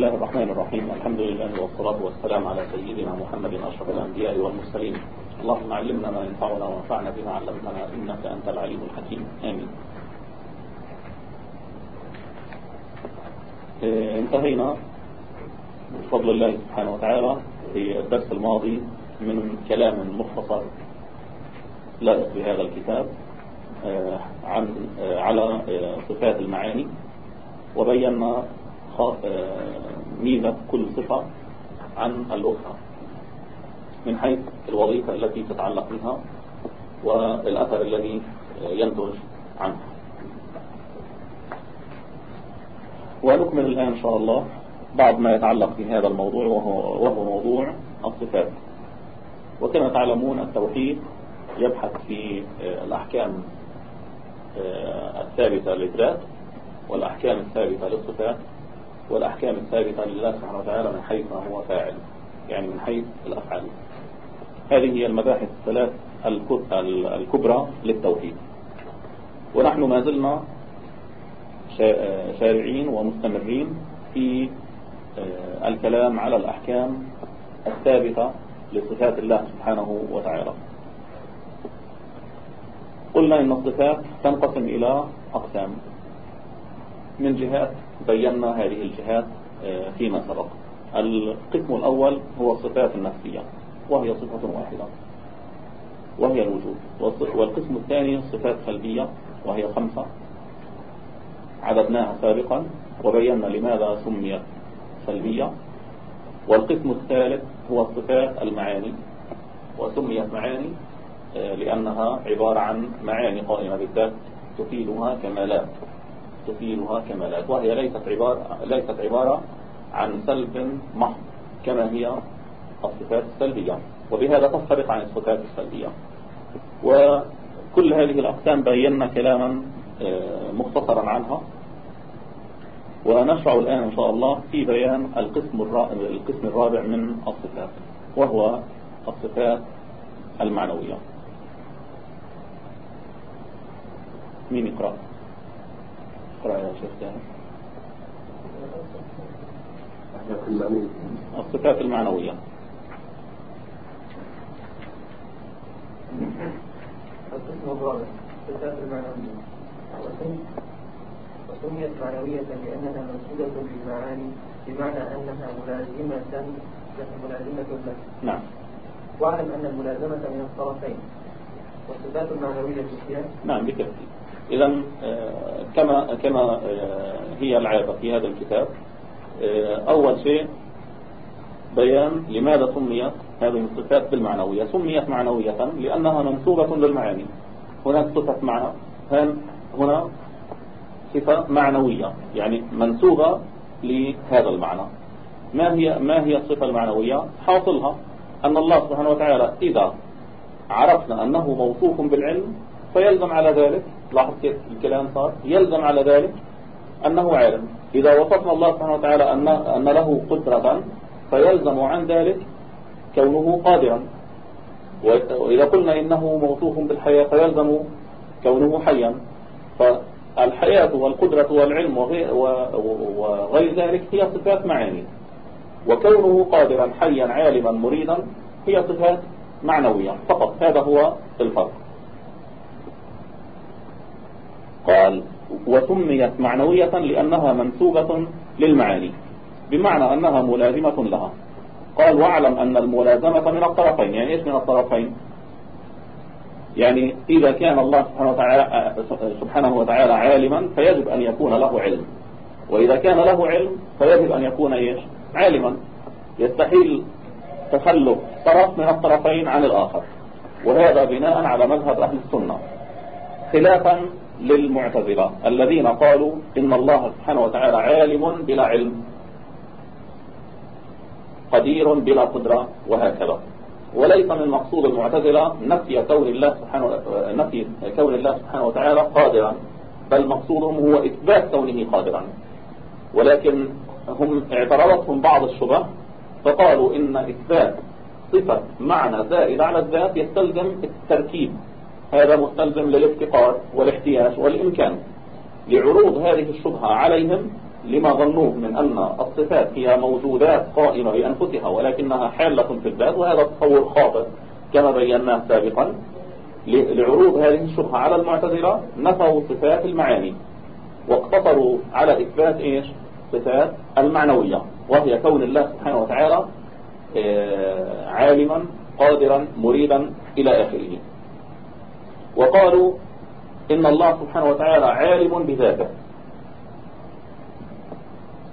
الله الرحمن الرحيم. الحمد لله والصلاة والسلام على سيدنا محمد أشرف الأنبياء والمرسلين. اللهم علمنا ما ينفعنا وانفعنا بما علمتنا إنك أنت العليم الحكيم. آمين. آه انتهينا. بفضل الله سبحانه وتعالى في الدرس الماضي من كلام مختصر لائق بهذا الكتاب آه عن آه على صفات المعاني وبينا ميزة كل صفة عن الأخرى من حيث الوظيفة التي تتعلق بها والأثر الذي ينتج عنها. ونكمل الآن إن شاء الله بعض ما يتعلق بهذا الموضوع وهو, وهو موضوع الصفات. وكما تعلمون التوحيد يبحث في الأحكام الثابتة للذات والأحكام الثابتة للصفات والأحكام الثابتة لله سبحانه وتعالى من حيث ما هو فاعل يعني من حيث الأفعال. هذه هي المباحث الثلاث الكبرى للتوحيد. ونحن ما زلنا شارعين ومستمرين في الكلام على الأحكام الثابتة لصفات الله سبحانه وتعالى. قلنا إن الصفات تنقسم إلى أقسام. من جهات بينا هذه الجهات فيما سبق. القسم الأول هو الصفات النفسية وهي صفة واحدة وهي الوجود. والقسم الثاني الصفات سلبية وهي خمسة. عددناها سابقا وبينا لماذا سميت سلبية. والقسم الثالث هو الصفات المعاني وسميت معاني لأنها عبارة عن معاني قائمة بالذات تفيدها كمالات. تفيدها كمالات وهي ليست عبارة, ليست عبارة عن سلب محض كما هي الصفات السلبية. وبهذا تفترق عن الصفات السلبية. وكل هذه الأقسام بينا كلاما مختصرا عنها. ونشرع الآن إن شاء الله في بيان القسم القسم الرابع من الصفات وهو الصفات المعنوية. مين يقرأ؟ أقرأ يا شيخ الصفات المعنوية. القسم الرابع الصفات المعنوية. وسميت معنوية لأنها منسوبة بالمعاني بمعنى أنها ملازمة ملازمة له نعم. واعلم أن الملازمة من الطرفين. والصفات المعنوية هي نعم بالتأكيد. إذا كما كما هي العادة في هذا الكتاب أول شيء بيان لماذا سميت هذه الصفات بالمعنوية. سميت معنوية لأنها منسوبة للمعاني. هناك صفة معنى هنا صفة معنوية يعني منسوبة لهذا المعنى. ما هي ما هي الصفة المعنوية؟ حاصلها أن الله سبحانه وتعالى إذا عرفنا أنه موصوف بالعلم فيلزم على ذلك لاحظ كيف الكلام صار يلزم على ذلك أنه عالم. إذا وصفنا الله سبحانه وتعالى أن, أن له قدرة فيلزم عن ذلك كونه قادرا. وإذا قلنا إنه موصوف بالحياة فيلزم كونه حيا. فالحياة والقدرة والعلم وغير, ذلك هي صفات معاني. وكونه قادرا حيا عالما مريدا هي صفات معنوية. فقط هذا هو الفرق. قال وسميت معنوية لأنها منسوبة للمعاني بمعنى أنها ملازمة لها. قال واعلم أن الملازمة من الطرفين يعني إيش من الطرفين؟ يعني إذا كان الله سبحانه وتعالى, سبحانه وتعالى عالما فيجب أن يكون له علم. وإذا كان له علم فيجب أن يكون إيش؟ عالما. يستحيل تخلف طرف من الطرفين عن الآخر. وهذا بناء على مذهب أهل السنة. خلافا للمعتزلة الذين قالوا إن الله سبحانه وتعالى عالم بلا علم قدير بلا قدرة وهكذا. وليس من مقصود المعتزلة نفي كون الله سبحانه نفي كون الله سبحانه وتعالى قادرا بل مقصودهم هو إثبات كونه قادرا. ولكن هم اعترضتهم بعض الشبه فقالوا إن إثبات صفة معنى زائد على الذات يستلزم التركيب. هذا مستلزم للافتقار والاحتياج والإمكان لعروض هذه الشبهة عليهم لما ظنوه من أن الصفات هي موجودات قائمة بأنفسها ولكنها حالة في الذات وهذا تصور خاطئ كما بيناه سابقا. لعروض هذه الشبهة على المعتزلة نفوا صفات المعاني واقتصروا على إثبات إيش؟ صفات المعنوية وهي كون الله سبحانه وتعالى آه، عالما قادرا مريدا إلى آخره. وقالوا إن الله سبحانه وتعالى عالم بذاته.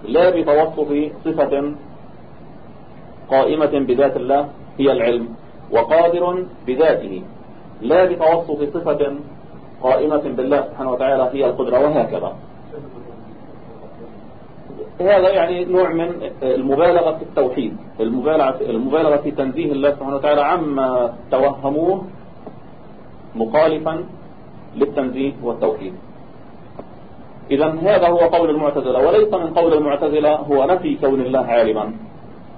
لا بتوصف صفة قائمة بذات الله هي العلم وقادر بذاته. لا بتوصف صفة قائمة بالله سبحانه وتعالى هي القدرة وهكذا. هذا يعني نوع من المبالغة في التوحيد المبالغة, المبالغة في تنزيه الله سبحانه وتعالى عما توهموه مخالفا للتنزيه والتوحيد. إذا هذا هو قول المعتزلة وليس من قول المعتزلة هو نفي كون الله عالما.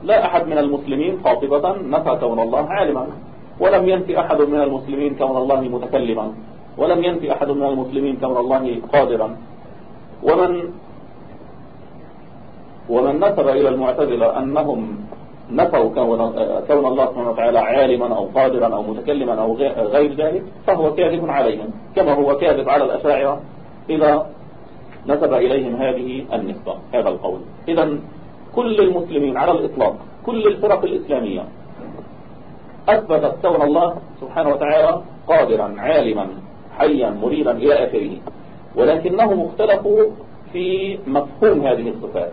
لا أحد من المسلمين خاطبة نفى كون الله عالما. ولم ينفي أحد من المسلمين كون الله متكلما. ولم ينفي أحد من المسلمين كون الله قادرا. ومن ومن نسب إلى المعتزلة أنهم نفوا كون, الله سبحانه وتعالى عالما أو قادرا أو متكلما أو غير ذلك فهو كاذب عليهم كما هو كاذب على الأشاعرة إذا نسب إليهم هذه النسبة هذا القول. إذا كل المسلمين على الإطلاق كل الفرق الإسلامية أثبتت كون الله سبحانه وتعالى قادرا عالما حيا مريدا إلى آخره ولكنهم اختلفوا في مفهوم هذه الصفات.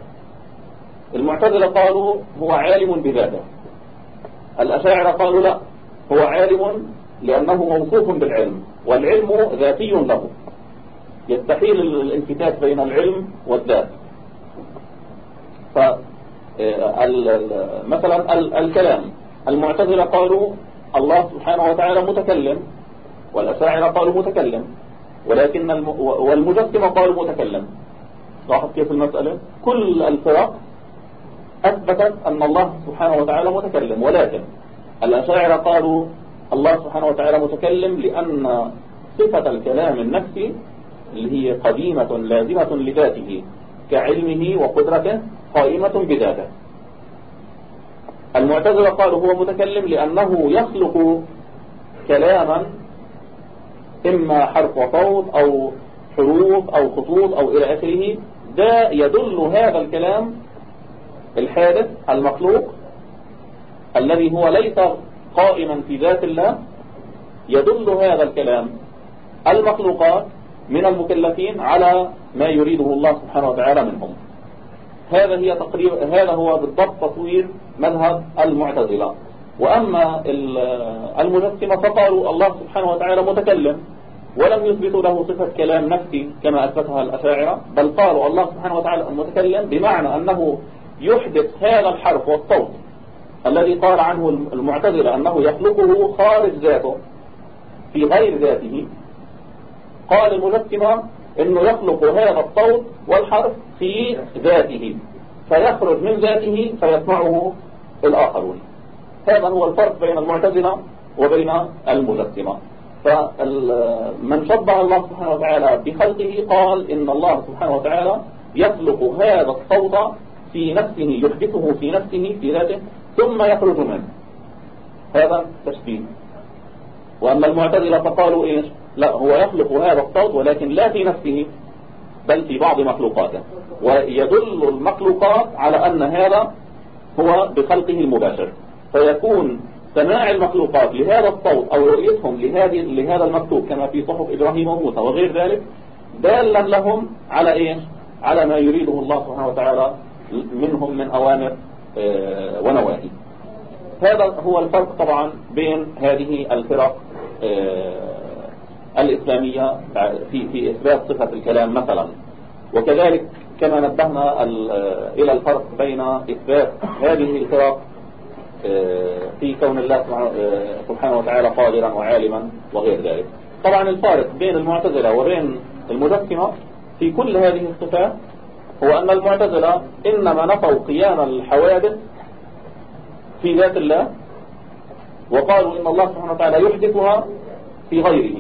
المعتزلة قالوا هو عالم بذاته. الأشاعرة قالوا لا هو عالم لأنه موصوف بالعلم والعلم ذاتي له. يستحيل الانفتاح بين العلم والذات. ف مثلا الكلام. المعتزلة قالوا الله سبحانه وتعالى متكلم والأشاعرة قالوا متكلم ولكن والمجسمة قالوا متكلم. لاحظ كيف المسألة؟ كل الفرق أثبتت أن الله سبحانه وتعالى متكلم ولكن الأشاعرة قالوا الله سبحانه وتعالى متكلم لأن صفة الكلام النفسي اللي هي قديمة لازمة لذاته كعلمه وقدرته قائمة بذاته. المعتزلة قالوا هو متكلم لأنه يخلق كلاما إما حرف وصوت أو حروف أو خطوط أو إلى آخره ده يدل هذا الكلام الحادث المخلوق الذي هو ليس قائما في ذات الله يدل هذا الكلام. المخلوقات من المكلفين على ما يريده الله سبحانه وتعالى منهم. هذا هي تقريب هذا هو بالضبط تصوير مذهب المعتزلة. وأما المجسمة فقالوا الله سبحانه وتعالى متكلم ولم يثبتوا له صفة كلام نفسي كما أثبتها الأشاعرة بل قالوا الله سبحانه وتعالى متكلم بمعنى أنه يحدث هذا الحرف والصوت الذي قال عنه المعتزلة أنه يخلقه خارج ذاته في غير ذاته. قال المجسمة أنه يخلق هذا الصوت والحرف في ذاته فيخرج من ذاته فيسمعه الآخرون. هذا هو الفرق بين المعتزلة وبين المجسمة فمن شبه الله سبحانه وتعالى بخلقه قال إن الله سبحانه وتعالى يخلق هذا الصوت في نفسه يحدثه في نفسه في ذاته ثم يخرج منه. هذا تشبيه. وأما المعتزلة فقالوا إيش؟ لا هو يخلق هذا الصوت ولكن لا في نفسه بل في بعض مخلوقاته. ويدل المخلوقات على أن هذا هو بخلقه المباشر. فيكون سماع المخلوقات لهذا الصوت أو رؤيتهم لهذه لهذا المكتوب كما في صحف إبراهيم وموسى وغير ذلك دالا لهم على إيش؟ على ما يريده الله سبحانه وتعالى منهم من أوامر آه، ونواهي. هذا هو الفرق طبعا بين هذه الفرق آه، الإسلامية في في إثبات صفة الكلام مثلا. وكذلك كما نبهنا آه، إلى الفرق بين إثبات هذه الفرق في كون الله سبحانه وتعالى قادرا وعالما وغير ذلك. طبعا الفارق بين المعتزلة وبين المجسمة في كل هذه الصفات هو أن المعتزلة إنما نفوا قيام الحوادث في ذات الله وقالوا إن الله سبحانه وتعالى يحدثها في غيره.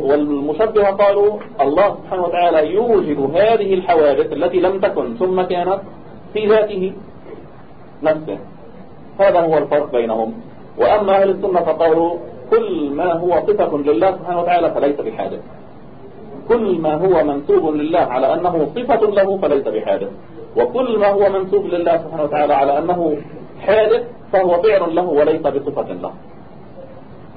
والمشبهة قالوا الله سبحانه وتعالى يوجد هذه الحوادث التي لم تكن ثم كانت في ذاته نفسه. هذا هو الفرق بينهم. وأما أهل السنة فقالوا كل ما هو صفة لله سبحانه وتعالى فليس بحادث. كل ما هو منسوب لله على أنه صفة له فليس بحادث. وكل ما هو منسوب لله سبحانه وتعالى على أنه حادث فهو فعل له وليس بصفة له.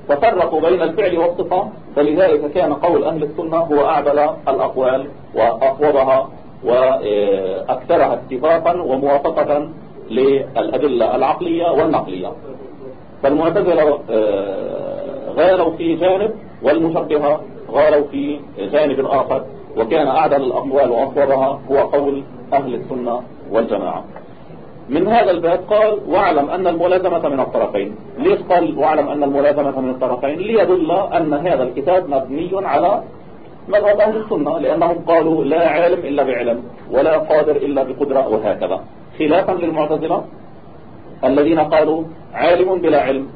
ففرقوا بين الفعل والصفة فلذلك كان قول أهل السنة هو أعدل الأقوال وأقوضها وأكثرها اتفاقا وموافقة للأدلة العقلية والنقلية. فالمعتزلة آه، غالوا في جانب والمشبهة غالوا في جانب آخر وكان أعدل الأقوال وأصورها هو قول أهل السنة والجماعة. من هذا الباب قال واعلم أن الملازمة من الطرفين. ليش قال واعلم أن الملازمة من الطرفين ليدل أن هذا الكتاب مبني على مذهب أهل السنة لأنهم قالوا لا عالم إلا بعلم ولا قادر إلا بقدرة وهكذا. خلافا للمعتزلة الذين قالوا عالم بلا علم.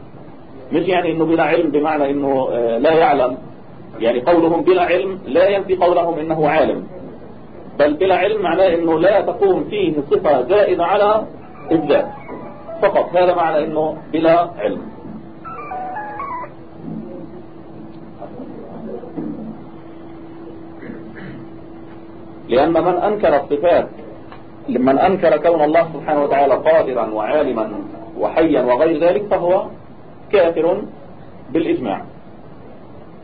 مش يعني إنه بلا علم بمعنى إنه آه، لا يعلم. يعني قولهم بلا علم لا ينفي قولهم إنه عالم. بل بلا علم معناه إنه لا تقوم فيه صفة زائدة على الذات فقط هذا معنى إنه بلا علم. لأن من أنكر الصفات لمن أنكر كون الله سبحانه وتعالى قادرا وعالما وحيا وغير ذلك فهو كافر بالإجماع.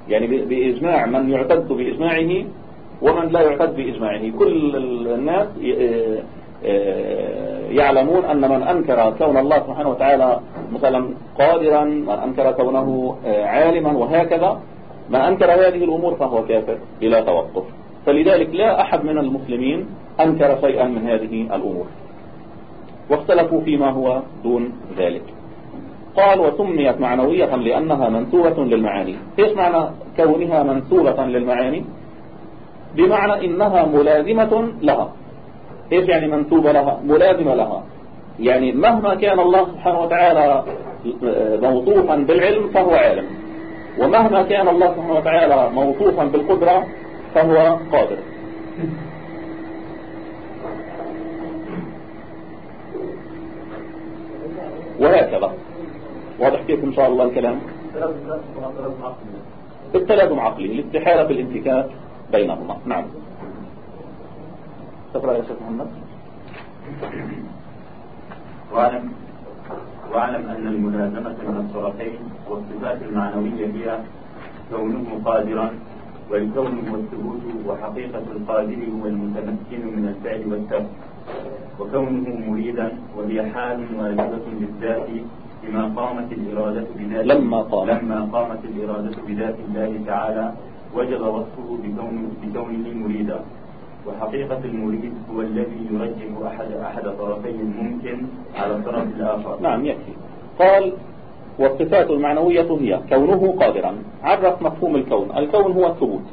يعني بإجماع من يعتد بإجماعه ومن لا يعتد بإجماعه. كل الناس يعلمون أن من أنكر كون الله سبحانه وتعالى مثلا قادرا من أنكر كونه عالما وهكذا من أنكر هذه الأمور فهو كافر بلا توقف. فلذلك لا أحد من المسلمين أنكر شيئا من هذه الأمور. واختلفوا فيما هو دون ذلك. قال وسميت معنوية لأنها منسوبة للمعاني. إيش معنى كونها منسوبة للمعاني؟ بمعنى إنها ملازمة لها. إيش يعني منسوبة لها؟ ملازمة لها. يعني مهما كان الله سبحانه وتعالى موصوفا بالعلم فهو عالم. ومهما كان الله سبحانه وتعالى موصوفا بالقدرة فهو قادر. وهكذا. واضح كيف إن شاء الله الكلام؟ التلازم عقلي الاستحالة في الانتكاك بينهما. نعم. تقرأ يا شيخ محمد. واعلم واعلم أن الملازمة من الطرفين والصفات المعنوية هي كونه قادرا والكون هو الثبوت وحقيقة القادر هو المتمكن من الفعل والترك وكونه مريدا وهي حال واجبة بالذات لما قامت الإرادة بذات لما قامت. لما قامت الإرادة بذات الله تعالى وجب وصفه بكونه, بكونه مريدا وحقيقة المريد هو الذي يرجح أحد أحد طرفي الممكن على الطرف الآخر. نعم يكفي. قال والصفات المعنوية هي كونه قادرا. عرف مفهوم الكون. الكون هو الثبوت.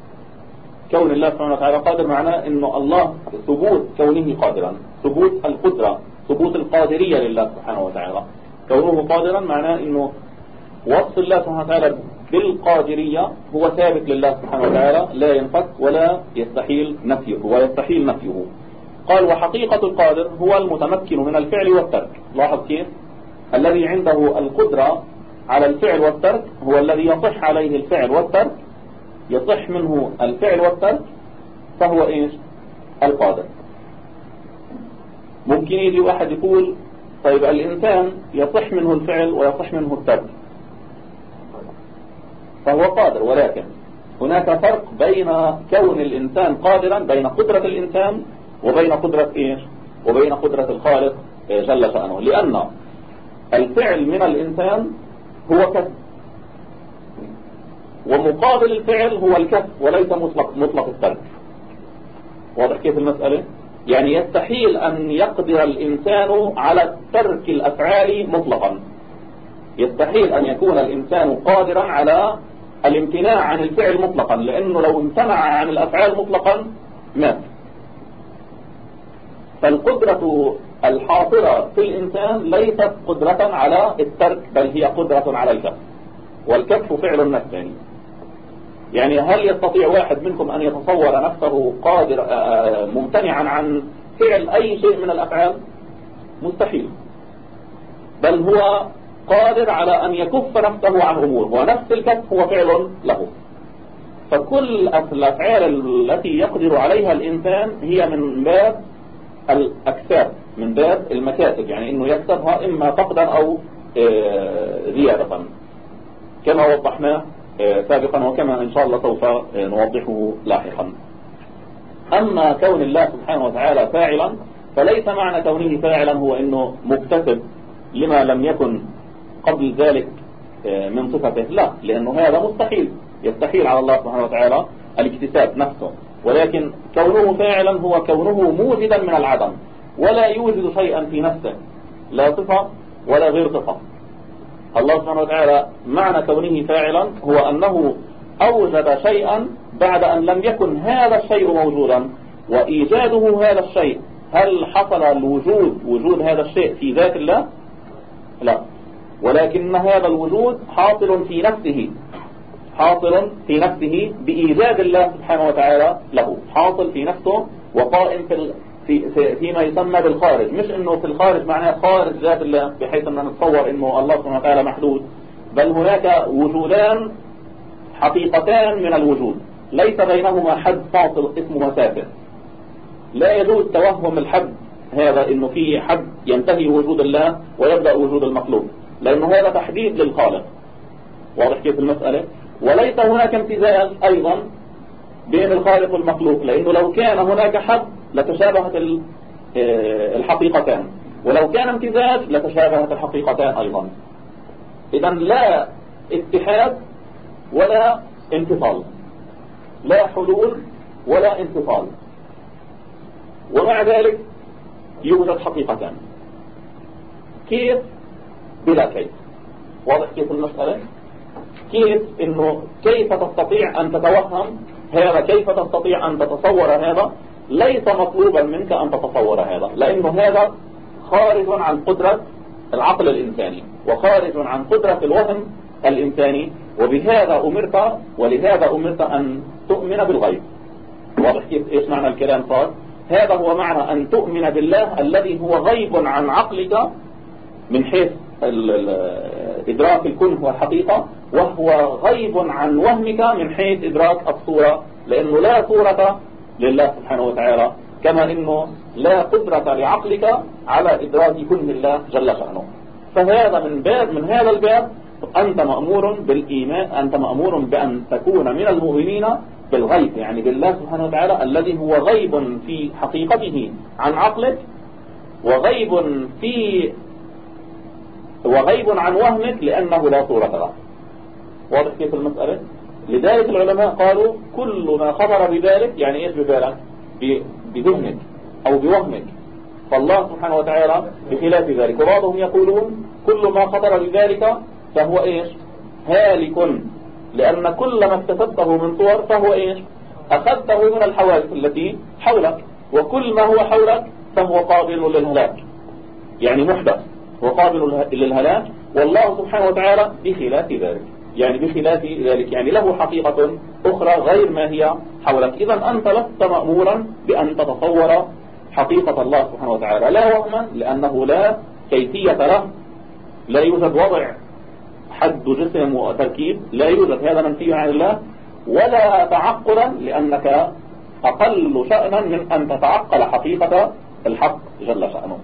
كون الله سبحانه وتعالى قادر معناه إنه الله ثبوت كونه قادرا. ثبوت القدرة. ثبوت القادرية لله سبحانه وتعالى. كونه قادرا معناه إنه وصف الله سبحانه وتعالى بالقادرية هو ثابت لله سبحانه وتعالى لا ينفك ولا يستحيل نفيه ويستحيل نفيه. قال وحقيقة القادر هو المتمكن من الفعل والترك. لاحظ كيف؟ الذي عنده القدرة على الفعل والترك هو الذي يصح عليه الفعل والترك يصح منه الفعل والترك فهو إيش؟ القادر. ممكن يجي واحد يقول طيب الإنسان يصح منه الفعل ويصح منه الترك. فهو قادر ولكن هناك فرق بين كون الإنسان قادرا بين قدرة الإنسان وبين قدرة إيش؟ وبين قدرة الخالق جل شأنه. لأن الفعل من الإنسان هو كسب. ومقابل الفعل هو الكف وليس مطلق, مطلق الترك. واضح كيف المسألة؟ يعني يستحيل أن يقدر الإنسان على ترك الأفعال مطلقا. يستحيل أن يكون الإنسان قادرا على الامتناع عن الفعل مطلقا لأنه لو امتنع عن الأفعال مطلقا مات. فالقدرة الحاصلة في الإنسان ليست قدرة على الترك بل هي قدرة على الكف والكف فعل النفس يعني هل يستطيع واحد منكم أن يتصور نفسه قادر آه، ممتنعا عن فعل أي شيء من الأفعال؟ مستحيل. بل هو قادر على أن يكف نفسه عن أمور ونفس الكف هو فعل له. فكل الأفعال التي يقدر عليها الإنسان هي من باب الأكساب من باب المكاسب يعني أنه يكسبها إما فقدا أو آه، زيادة. كما وضحناه سابقا وكما إن شاء الله سوف آه، نوضحه لاحقا. أما كون الله سبحانه وتعالى فاعلا فليس معنى كونه فاعلا هو أنه مكتسب لما لم يكن قبل ذلك من صفته. لا لأنه هذا مستحيل. يستحيل على الله سبحانه وتعالى الاكتساب نفسه. ولكن كونه فاعلا هو كونه موجدا من العدم. ولا يوجد شيئا في نفسه. لا صفة ولا غير صفة. الله سبحانه وتعالى معنى كونه فاعلا هو أنه أوجد شيئا بعد أن لم يكن هذا الشيء موجودا وإيجاده هذا الشيء هل حصل الوجود وجود هذا الشيء في ذات الله؟ لا. ولكن هذا الوجود حاصل في نفسه حاصل في نفسه بإيجاد الله سبحانه وتعالى له حاصل في نفسه وقائم في في في فيما يسمى بالخارج مش إنه في الخارج معناه خارج ذات الله بحيث أن نتصور إنه الله سبحانه وتعالى محدود بل هناك وجودان حقيقتان من الوجود. ليس بينهما حد فاصل اسمه مسافة لا يجوز توهم الحد هذا إنه في حد ينتهي وجود الله ويبدأ وجود المخلوق لأنه هذا تحديد للخالق. واضح كيف المسألة؟ وليس هناك امتزاج أيضا بين الخالق والمخلوق لأنه لو كان هناك حد لتشابهت آه، الحقيقتان. ولو كان امتزاج لتشابهت الحقيقتان أيضا. إذا لا اتحاد ولا انفصال. لا حلول ولا انفصال. ومع ذلك يوجد حقيقتان. كيف؟ بلا كيف واضح كيف المسألة؟ كيف إنه كيف تستطيع أن تتوهم هذا؟ كيف تستطيع أن تتصور هذا؟ ليس مطلوبا منك أن تتصور هذا لأنه هذا خارج عن قدرة العقل الإنساني وخارج عن قدرة الوهم الإنساني وبهذا أمرت ولهذا أمرت أن تؤمن بالغيب. واضح كيف إيش معنى الكلام؟ صار هذا هو معنى أن تؤمن بالله الذي هو غيب عن عقلك من حيث إدراك الكون هو الحقيقة وهو غيب عن وهمك من حيث إدراك الصورة لأنه لا صورة لله سبحانه وتعالى كما أنه لا قدرة لعقلك على إدراك كن الله جل شأنه. فهذا من باب من هذا الباب أنت مأمور بالإيمان أنت مأمور بأن تكون من المؤمنين بالغيب يعني بالله سبحانه وتعالى الذي هو غيب في حقيقته عن عقلك وغيب في وغيب عن وهمك لأنه لا صورة له. واضح كيف المسألة؟ لذلك العلماء قالوا كل ما خطر بذلك يعني إيش ببالك بذهنك أو بوهمك. فالله سبحانه وتعالى بخلاف ذلك. وبعضهم يقولون كل ما خطر بذلك فهو إيش؟ هالك. لأن كل ما اكتسبته من صور فهو إيش؟ أخذته من الحوادث التي حولك. وكل ما هو حولك فهو قابل للهلاك. يعني محدث وقابل للهلاك. والله سبحانه وتعالى بخلاف ذلك. يعني بخلاف ذلك. يعني له حقيقة أخرى غير ما هي حولك. إذا أنت لست مأمورا بأن تتصور حقيقة الله سبحانه وتعالى. لا وهما لأنه لا كيفية له. لا يوجد وضع حد جسم وتركيب. لا يوجد هذا منفي عن الله. ولا تعقلا لأنك أقل شأنا من أن تتعقل حقيقة الحق جل شأنه.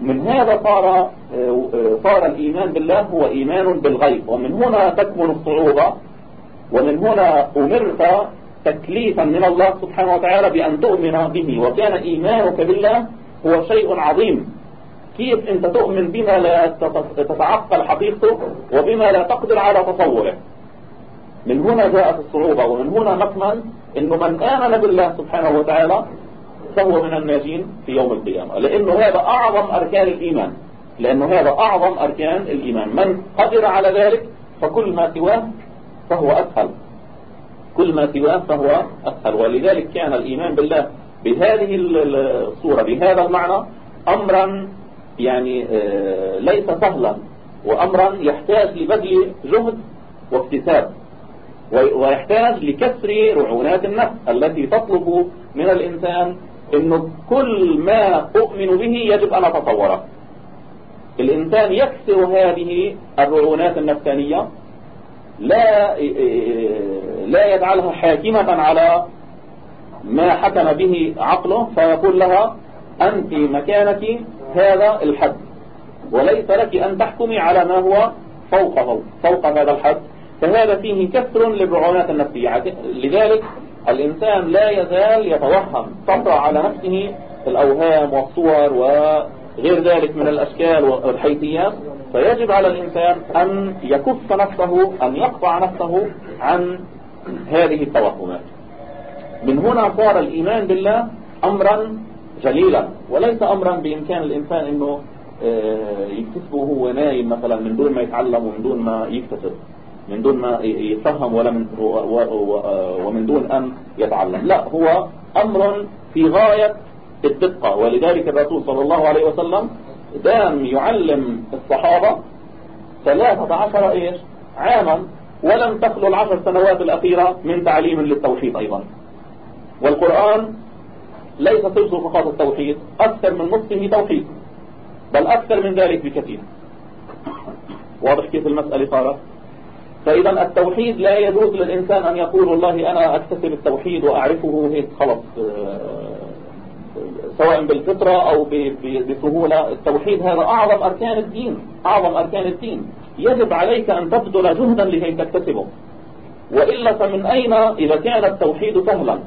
من هذا صار صار الإيمان بالله هو إيمان بالغيب. ومن هنا تكمن الصعوبة ومن هنا أمرت تكليفا من الله سبحانه وتعالى بأن تؤمن به. وكان إيمانك بالله هو شيء عظيم. كيف أنت تؤمن بما لا تتعقل حقيقته وبما لا تقدر على تصوره؟ من هنا جاءت الصعوبة. ومن هنا نفهم أنه من آمن بالله سبحانه وتعالى فهو من الناجين في يوم القيامة. لأنه هذا أعظم أركان الإيمان. لأنه هذا أعظم أركان الإيمان. من قدر على ذلك فكل ما سواه فهو أسهل. كل ما سواه فهو أسهل. ولذلك كان الإيمان بالله بهذه الصورة بهذا المعنى أمرا يعني آه، ليس سهلا وأمرا يحتاج لبذل جهد واكتساب ويحتاج لكسر رعونات النفس التي تطلب من الإنسان أنه كل ما أؤمن به يجب أن أتصوره الإنسان يكسر هذه الرعونات النفسانية لا لا يجعلها حاكمة على ما حكم به عقله فيقول لها أنت مكانك هذا الحد وليس لك أن تحكمي على ما هو فوقه فوق هذا الحد. فهذا فيه كسر للرعونات النفسية. لذلك الإنسان لا يزال يتوهم تطرأ على نفسه الأوهام والصور وغير ذلك من الأشكال والحيثيات. فيجب على الإنسان أن يكف نفسه أن يقطع نفسه عن هذه التوهمات. من هنا صار الإيمان بالله أمرا جليلا وليس أمرا بإمكان الإنسان أنه آه، يكتسبه وهو نايم مثلا من دون ما يتعلم ومن دون ما يكتسب. من دون ما يفهم ولا من ومن دون أن يتعلم. لا هو أمر في غاية الدقة. ولذلك الرسول صلى الله عليه وسلم دام يعلم الصحابة ثلاثة عشر إيش؟ عاما ولم تخلو العشر سنوات الأخيرة من تعليم للتوحيد أيضا. والقرآن ليس صفه فقط التوحيد أكثر من نصفه توحيد بل أكثر من ذلك بكثير. واضح كيف المسألة صارت؟ فإذا التوحيد لا يجوز للإنسان أن يقول والله أنا أكتسب التوحيد وأعرفه هيك خلص آه، سواء بالفطرة أو بسهولة. التوحيد هذا أعظم أركان الدين أعظم أركان الدين. يجب عليك أن تبذل جهدا لكي تكتسبه. وإلا فمن أين إذا كان التوحيد سهلا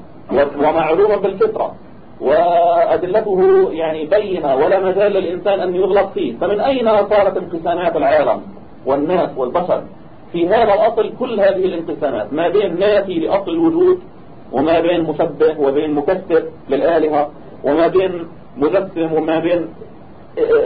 ومعلوما بالفطرة. وأدلته يعني بينة ولا مجال للإنسان أن يغلط فيه. فمن أين صارت انقسامات العالم والناس والبشر؟ في هذا الأصل كل هذه الانقسامات ما بين نافي لأصل الوجود وما بين مشبه وبين مكسر للآلهة وما بين مجسم وما بين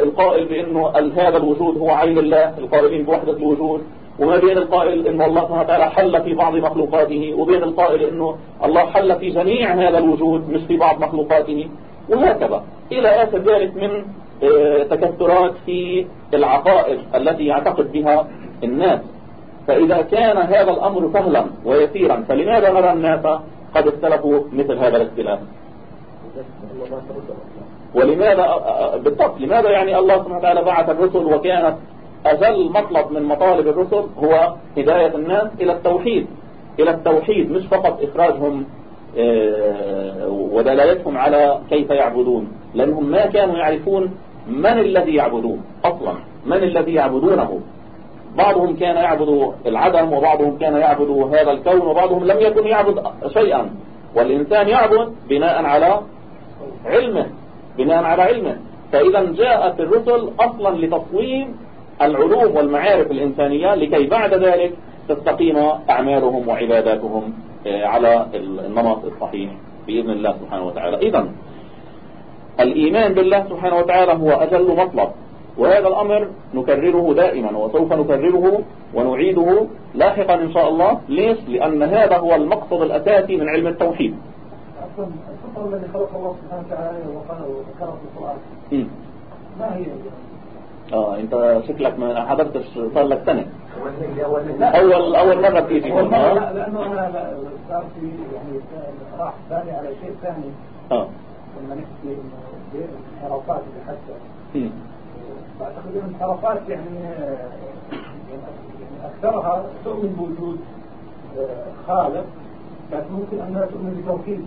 القائل بأنه هذا الوجود هو عين الله القائلين بوحدة الوجود وما بين القائل أن الله سبحانه وتعالى حل في بعض مخلوقاته وبين القائل أنه الله حل في جميع هذا الوجود مش في بعض مخلوقاته وهكذا. إلى آخر ذلك من آه، تكثرات في العقائد التي يعتقد بها الناس. فإذا كان هذا الأمر سهلا ويسيرا فلماذا نرى الناس قد اختلفوا مثل هذا الاختلاف؟ ولماذا بالضبط لماذا يعني الله سبحانه وتعالى بعث الرسل وكانت أجل مطلب من مطالب الرسل هو هداية الناس إلى التوحيد؟ إلى التوحيد مش فقط إخراجهم آه، ودلالتهم على كيف يعبدون لأنهم ما كانوا يعرفون من الذي يعبدون أصلا من الذي يعبدونه. بعضهم كان يعبد العدم وبعضهم كان يعبد هذا الكون وبعضهم لم يكن يعبد شيئا. والإنسان يعبد بناء على علمه بناء على علمه. فإذا جاءت الرسل أصلا لتصويم العلوم والمعارف الإنسانية لكي بعد ذلك تستقيم أعمالهم وعباداتهم آه، على النمط الصحيح بإذن الله سبحانه وتعالى. إذا الإيمان بالله سبحانه وتعالى هو أجل مطلب. وهذا الأمر نكرره دائما وسوف نكرره ونعيده لاحقا إن شاء الله. ليش؟ لأن هذا هو المقصد الأساسي من علم التوحيد. الفطر الذي خلق الله سبحانه وتعالى وذكره في القرآن ما هي؟ آه أنت شكلك ما حضرتش صار لك سنة. اول أول مرة بتيجي لا لأنه أنا صار في يعني راح بالي على شيء ثاني. آه. لما نحكي اللي حتى. بعتقد أن الانحرافات يعني يعني أكثرها تؤمن بوجود آه، خالق لكن ممكن أنها تؤمن بتوحيد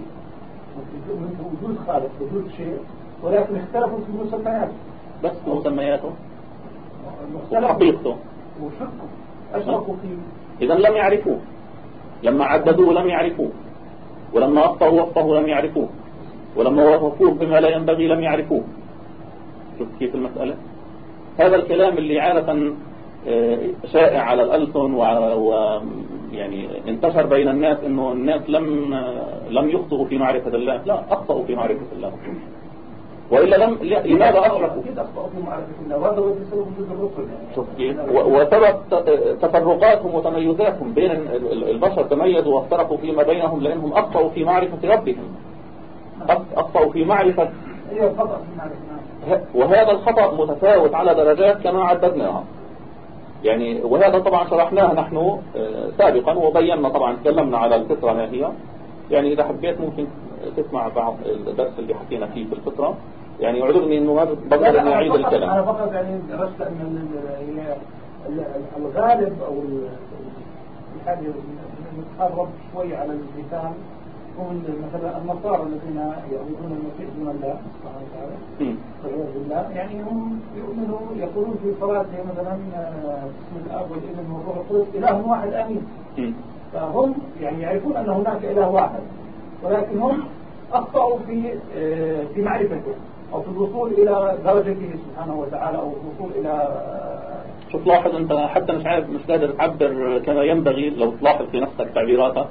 ممكن تؤمن بوجود خالق وجود شيء. ولكن اختلفوا في المسميات بس مسمياته حقيقته أشركوا فيه. إذا لم يعرفوه. لما عددوه لم يعرفوه. ولما أخطأوا وصفه لم يعرفوه. ولما وصفوه بما لا ينبغي لم يعرفوه. شوف كيف المسألة. هذا الكلام اللي عادة آه، شائع على الألسن ويعني انتشر بين الناس إنه الناس لم آه، لم يخطئوا في معرفة الله. لا أخطأوا في معرفة الله. وإلا لم لماذا أشركوا شوف كيف وسبب تفرقاتهم وتميزاتهم بين البشر تميزوا وافترقوا فيما بينهم لأنهم أخطأوا في معرفة ربهم. أخطأوا في معرفة وهذا الخطأ متفاوت على درجات كما عددناها. يعني وهذا طبعا شرحناه نحن آه، سابقا وبينا طبعا تكلمنا على الفطرة ما هي يعني إذا حبيت ممكن تسمع بعض الدرس اللي حكينا فيه في الفطرة. يعني يعذرني إنه ما بقدر إني أعيد الكلام. أنا فقط يعني درست إن الغالب أو الحاجة نتقرب شوي على اللسان هم مثلا النصارى الذين يعبدون المسيح دون الله سبحانه وتعالى والعياذ بالله يعني هم يؤمنوا يقولون في صلاتهم مثلا بسم الآب والابن والروح القدس إله واحد آمين. فهم يعني يعرفون أن هناك إله واحد ولكن هم أخطأوا في آه، في معرفته أو في الوصول إلى درجته سبحانه وتعالى أو الوصول إلى آه، شوف لاحظ أنت حتى مش عارف مش قادر تعبر كما ينبغي لو تلاحظ في نفسك تعبيراتك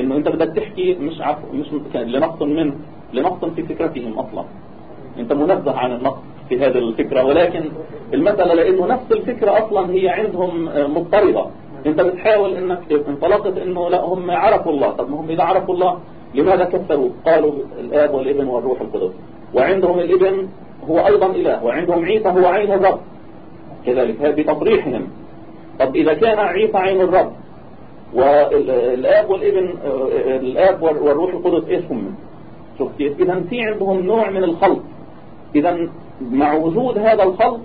إنه أنت بدك تحكي مش عف مش لنقص من لنقص في فكرتهم أصلا. أنت منزه عن النقص في هذه الفكرة ولكن المسألة لإنه نفس الفكرة أصلا هي عندهم مضطربة. أنت بتحاول إنك انطلقت إنه لا هم عرفوا الله. طب هم إذا عرفوا الله لماذا كثروا قالوا الآب والابن والروح القدس. وعندهم الابن هو أيضا إله وعندهم عيسى هو عين الرب. كذلك بتصريحهم طب إذا كان عيسى عين الرب والآب والابن الآب والروح القدس إيش هم شوف كيف؟ إذا في عندهم نوع من الخلط إذا مع وجود هذا الخلط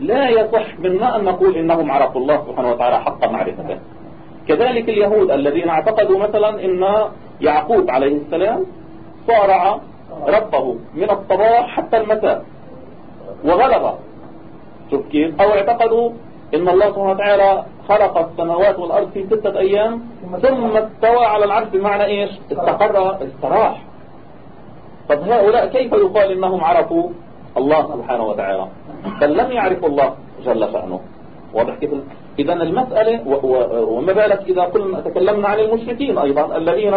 لا يصح منا أن نقول إنهم عرفوا الله سبحانه وتعالى حق معرفته. كذلك اليهود الذين اعتقدوا مثلا إن يعقوب عليه السلام صارع ربه من الصباح حتى المساء وغلب شوف كيف؟ أو اعتقدوا إن الله سبحانه وتعالى خلق السماوات والأرض في ستة أيام ثم استوى على العرش بمعنى إيش؟ استقر استراح. طب هؤلاء كيف يقال إنهم عرفوا الله سبحانه وتعالى؟ بل لم يعرفوا الله جل شأنه. واضح كيف؟ إذا المسألة وما بالك إذا قلنا تكلمنا عن المشركين أيضا الذين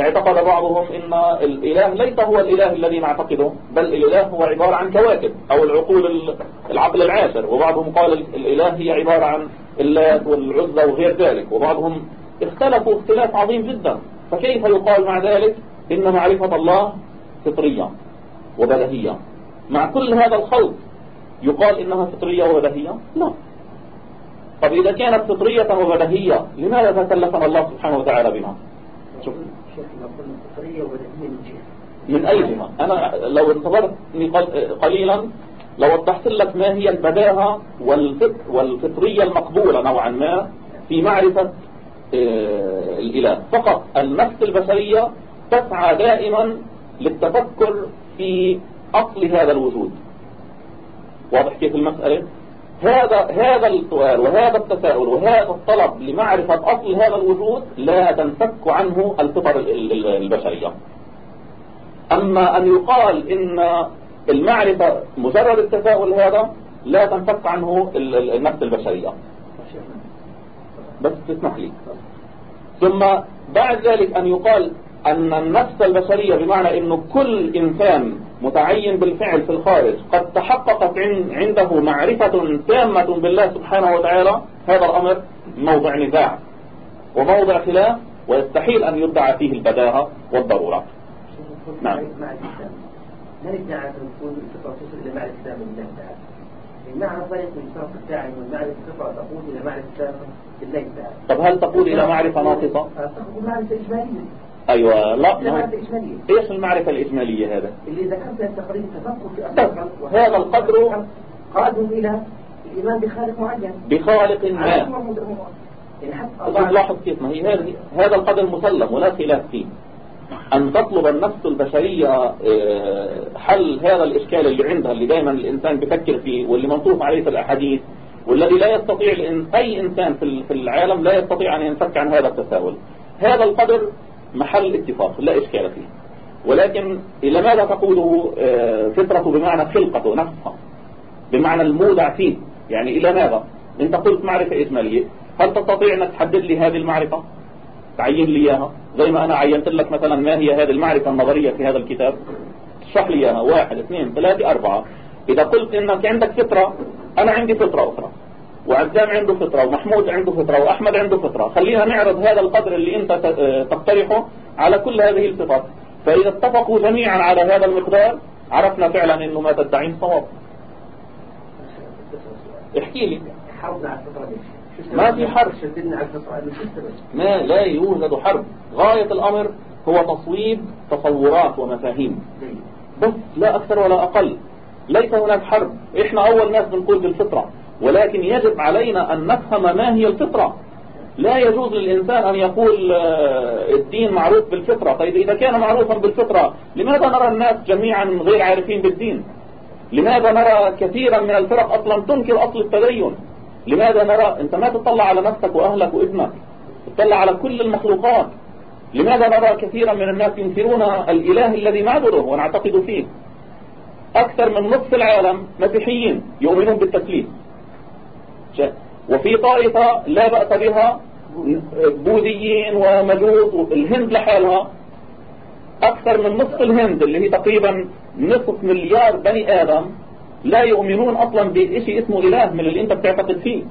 اعتقد بعضهم إن الإله ليس هو الإله الذي نعتقده بل الإله هو عبارة عن كواكب أو العقول العقل العاشر. وبعضهم قال الإله هي عبارة عن اللات والعزة وغير ذلك. وبعضهم اختلفوا اختلاف عظيم جدا. فكيف يقال مع ذلك؟ إن معرفة الله فطرية وبدهية. مع كل هذا الخلط يقال إنها فطرية وبدهية؟ لا. طب إذا كانت فطرية وبدهية لماذا تكلفنا الله سبحانه وتعالى بها؟ شوف. من أي جهة؟ أنا لو انتظرتني قليلا لو وضحت لك ما هي البداهة والفطرية المقبولة نوعا ما في معرفة آه، الإله. فقط النفس البشرية تسعى دائما للتفكر في أصل هذا الوجود. واضح كيف المسألة؟ هذا هذا السؤال وهذا التساؤل وهذا الطلب لمعرفة أصل هذا الوجود لا تنفك عنه الفطر البشرية. أما أن يقال إن المعرفة مجرد التساؤل هذا لا تنفك عنه النفس البشرية. بس تسمح لي. ثم بعد ذلك أن يقال أن النفس البشرية بمعنى أنه كل إنسان متعين بالفعل في الخارج قد تحققت عنده معرفة تامة بالله سبحانه وتعالى هذا الأمر موضع نزاع وموضع خلاف ويستحيل أن يدعى فيه البداهة والضرورة. نعم. لا يدعى أن تكون التخصص إلى معرفة الله بالله تعالى بمعنى طريق الفرق الداعي والمعرفة الفطرة تقول إلى معرفة بالله تعالى طب هل تقول إلى معرفة ناقصة؟ تقول معرفة إجمالية. أيوة لا إيش المعرفة الإجمالية هذا؟ اللي ذكرت التقريب تفكر في أسباب هذا القدر قادم إلى الإيمان بخالق معين. بخالق ما؟ يعني لاحظ كيف ما هي هذه هذا القدر مسلم ولا خلاف فيه. أن تطلب النفس البشرية آه، حل هذا الإشكال اللي عندها اللي دائما الإنسان بفكر فيه واللي منطوف عليه في الأحاديث والذي لا يستطيع أي إنسان في العالم لا يستطيع أن ينفك عن هذا التساؤل. هذا القدر محل اتفاق لا إشكال فيه. ولكن إلى ماذا تقوله آه، فطرة بمعنى خلقته نفسها؟ بمعنى المودع فيه. يعني إلى ماذا؟ أنت قلت معرفة إجمالية. هل تستطيع أنك تحدد لي هذه المعرفة؟ تعين لي إياها. زي ما أنا عينت لك مثلا ما هي هذه المعرفة النظرية في هذا الكتاب. اشرح لي إياها. واحد اثنين ثلاثة أربعة. إذا قلت إنك عندك فطرة أنا عندي فطرة أخرى. وعزام عنده فطرة ومحمود عنده فطرة وأحمد عنده فطرة. خلينا نعرض هذا القدر اللي أنت تقترحه على كل هذه الفطر فإذا اتفقوا جميعا على هذا المقدار عرفنا فعلا أنه ما تدعين صواب احكي لي. حرب على الفطرة ما في حرب. ما لا يوجد حرب. غاية الأمر هو تصويب تصورات ومفاهيم. بس لا أكثر ولا أقل. ليس هناك حرب. إحنا أول ناس بنقول بالفطرة. ولكن يجب علينا أن نفهم ما هي الفطرة. لا يجوز للإنسان أن يقول آه، الدين معروف بالفطرة. طيب إذا كان معروفا بالفطرة لماذا نرى الناس جميعا غير عارفين بالدين؟ لماذا نرى كثيرا من الفرق أصلا تنكر أصل التدين؟ لماذا نرى؟ أنت ما تطلع على نفسك وأهلك وابنك تطلع على كل المخلوقات. لماذا نرى كثيرا من الناس ينكرون الإله الذي نعبده ونعتقد فيه؟ أكثر من نصف العالم مسيحيين يؤمنون بالتسليم. وفي طائفة لا بأس بها بوذيين ومجوس الهند لحالها. أكثر من نصف الهند اللي هي تقريبا نصف مليار بني آدم لا يؤمنون أصلا بشيء اسمه إله من اللي أنت بتعتقد فيه.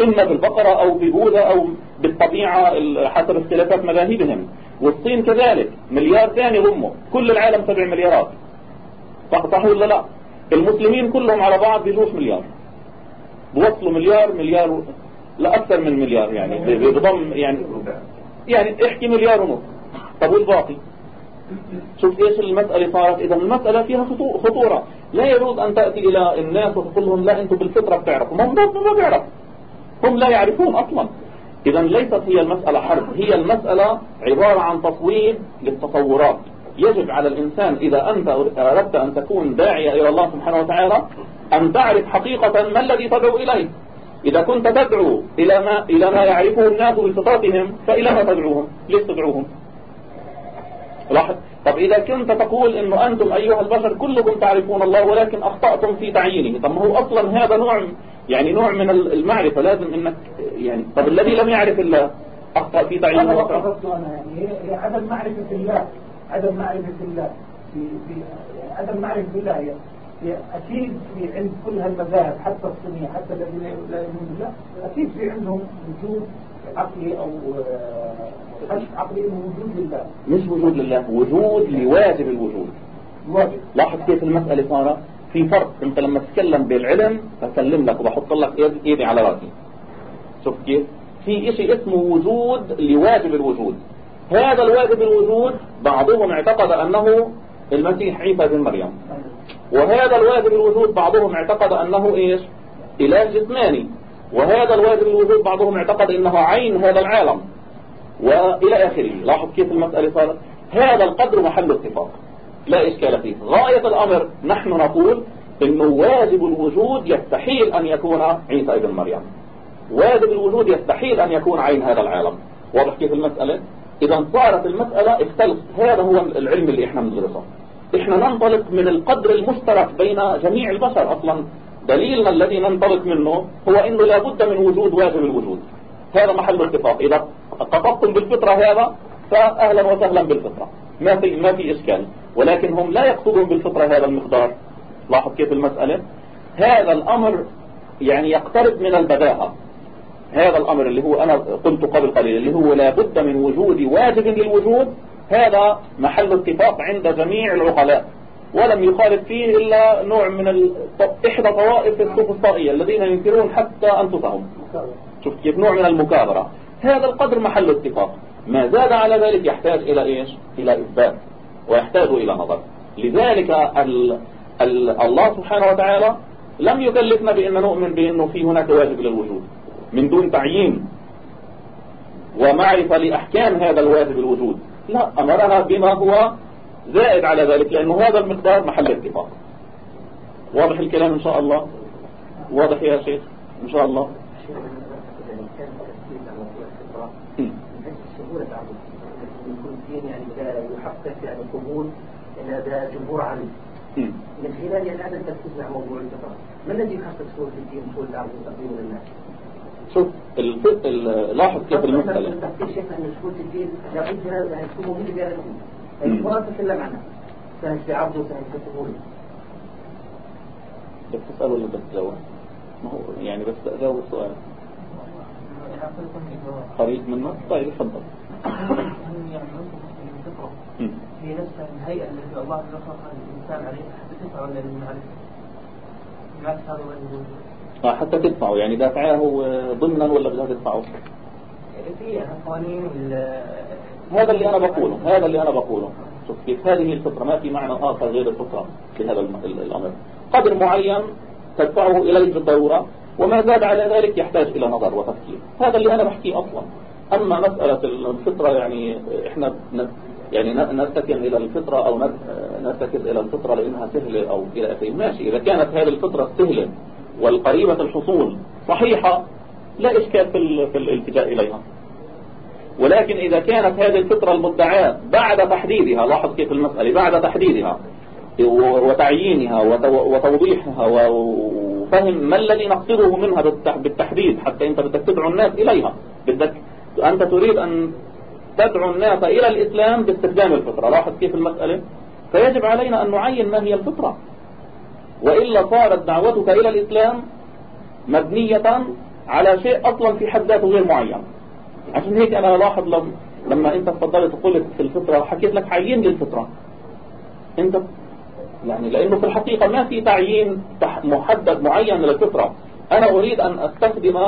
إما بالبقرة أو ببوذا أو بالطبيعة حسب اختلافات مذاهبهم. والصين كذلك مليار ثاني همه كل العالم سبع مليارات. صح ولا لا؟ المسلمين كلهم على بعض بيجوش مليار. بوصلوا مليار مليار لا أكثر من مليار يعني. بضم يعني يعني احكي مليار ونص. طب والباقي؟ شوف إيش المسألة صارت. إذا المسألة فيها خطورة. لا يجوز أن تأتي إلى الناس وتقول لهم لا أنتم بالفطرة بتعرفوا. ما ما بيعرف. هم لا يعرفون أصلا. إذا ليست هي المسألة حرب. هي المسألة عبارة عن تصوير للتصورات. يجب على الإنسان إذا أنت أردت أن تكون داعية إلى الله سبحانه وتعالى أن تعرف حقيقة ما الذي تدعو إليه. إذا كنت تدعو إلى ما, إلى ما يعرفه الناس بصفاتهم فإلى ما تدعوهم؟ ليش تدعوهم؟ لاحظ؟ طب إذا كنت تقول إنه أنتم أيها البشر كلكم تعرفون الله ولكن أخطأتم في تعيينه طب ما هو أصلا هذا نوع يعني نوع من المعرفة لازم إنك يعني طب الذي لم يعرف الله أخطأ في تعيينه أنا يعني هي عدم معرفة الله عدم معرفة الله. في في عدم معرفة الله هي أكيد في عند كل هالمذاهب حتى الصينية حتى الذين لا يؤمنون بالله أكيد في عندهم وجود عقلي أو كشف آه، عقلي إنه وجود لله. مش وجود لله وجود لواجب الوجود. واجب. لاحظ كيف المسألة صارت؟ في فرق. أنت لما تتكلم بالعلم بسلم لك وبحط لك ايدي على راسي. شوف كيف؟ في شيء اسمه وجود لواجب الوجود. هذا الواجب الوجود بعضهم اعتقد أنه المسيح عيسى بن مريم. وهذا الواجب الوجود بعضهم اعتقد أنه إيش؟ إله جسماني. وهذا الواجب الوجود بعضهم اعتقد أنه عين هذا العالم. وإلى آخره. لاحظ كيف المسألة صارت. هذا القدر محل اتفاق. لا إشكال فيه. غاية الأمر نحن نقول أنه واجب الوجود يستحيل أن يكون عيسى ابن مريم. واجب الوجود يستحيل أن يكون عين هذا العالم. واضح كيف المسألة؟ إذا صارت المسألة اختلف. هذا هو العلم اللي إحنا بندرسه. إحنا ننطلق من القدر المشترك بين جميع البشر أصلا. دليلنا الذي ننطلق منه هو أنه لابد من وجود واجب الوجود. هذا محل اتفاق إذا اتفقتم بالفطرة هذا فأهلا وسهلا بالفطرة. ما في ما في إشكال. ولكن هم لا يقصدون بالفطرة هذا المقدار. لاحظ كيف المسألة؟ هذا الأمر يعني يقترب من البداهة. هذا الأمر اللي هو أنا قلت قبل قليل اللي هو لابد من وجود واجب للوجود. هذا محل اتفاق عند جميع العقلاء. ولم يخالف فيه إلا نوع من ال... إحدى طوائف السفسطائية الذين ينكرون حتى أنفسهم. شوف كيف نوع من المكابرة. هذا القدر محل اتفاق. ما زاد على ذلك يحتاج إلى إيش؟ إلى إثبات ويحتاج إلى نظر. لذلك ال... ال... الله سبحانه وتعالى لم يكلفنا بأن نؤمن بأنه في هناك واجب للوجود. من دون تعيين ومعرفة لأحكام هذا الواجب الوجود. لا أمرنا بما هو زائد على ذلك لأنه هذا المقدار محل اتفاق. واضح الكلام إن شاء الله؟ واضح يا شيخ؟ إن شاء الله. يعني يحقق يعني قبول ان هذا جمهور عريض من خلال هذا التركيز على موضوع الفطره ما الذي يحقق سهوله الدين سهوله العرض وتقديمه للناس؟ شوف لاحظ كيف المسألة الشيخ أن سهولة الدين لابد هذا يكون موجود في القرآن تكلم عنها سهل في عرضه وسهل في سهوله بس تسأل ولا بس تجاوب؟ ما هو يعني بس أجاوب السؤال. قريب منه؟ طيب اتفضل هي نفس الهيئة التي الله خلق الإنسان عليها حتى تفعل ولا المعرفة هو حتى تدفعه. يعني دافعه ضمنا ولا بدها تدفعه؟ هذا اللي أنا بقوله هذا اللي أنا بقوله. شوف كيف هذه الفطرة؟ ما في معنى آخر غير الفطرة في هذا الأمر. قدر معين تدفعه إليه بالضرورة وما زاد على ذلك يحتاج إلى نظر وتفكير. هذا اللي أنا بحكيه أصلا. أما مسألة الفطرة يعني إحنا يعني نرتكن إلى الفطرة أو نرتكز إلى الفطرة لأنها سهلة أو إلى آخره. ماشي إذا كانت هذه الفطرة السهلة والقريبة الحصول صحيحة لا إشكال في, في الالتجاء إليها. ولكن إذا كانت هذه الفطرة المدعاة بعد تحديدها لاحظ كيف المسألة بعد تحديدها وتعيينها وتوضيحها وفهم ما الذي نقصده منها بالتحديد حتى أنت بدك تدعو الناس إليها. بدك أنت تريد أن تدعو الناس إلى الإسلام باستخدام الفطرة. لاحظ كيف المسألة؟ فيجب علينا أن نعين ما هي الفطرة. وإلا صارت دعوتك إلى الإسلام مبنية على شيء أصلا في حد ذاته غير معين. عشان هيك أنا لاحظ لما أنت تفضلت قلت في الفطرة حكيت لك عين للفطرة. أنت؟ يعني لأنه في الحقيقة ما في تعيين محدد معين للفطرة. أنا أريد أن أستخدم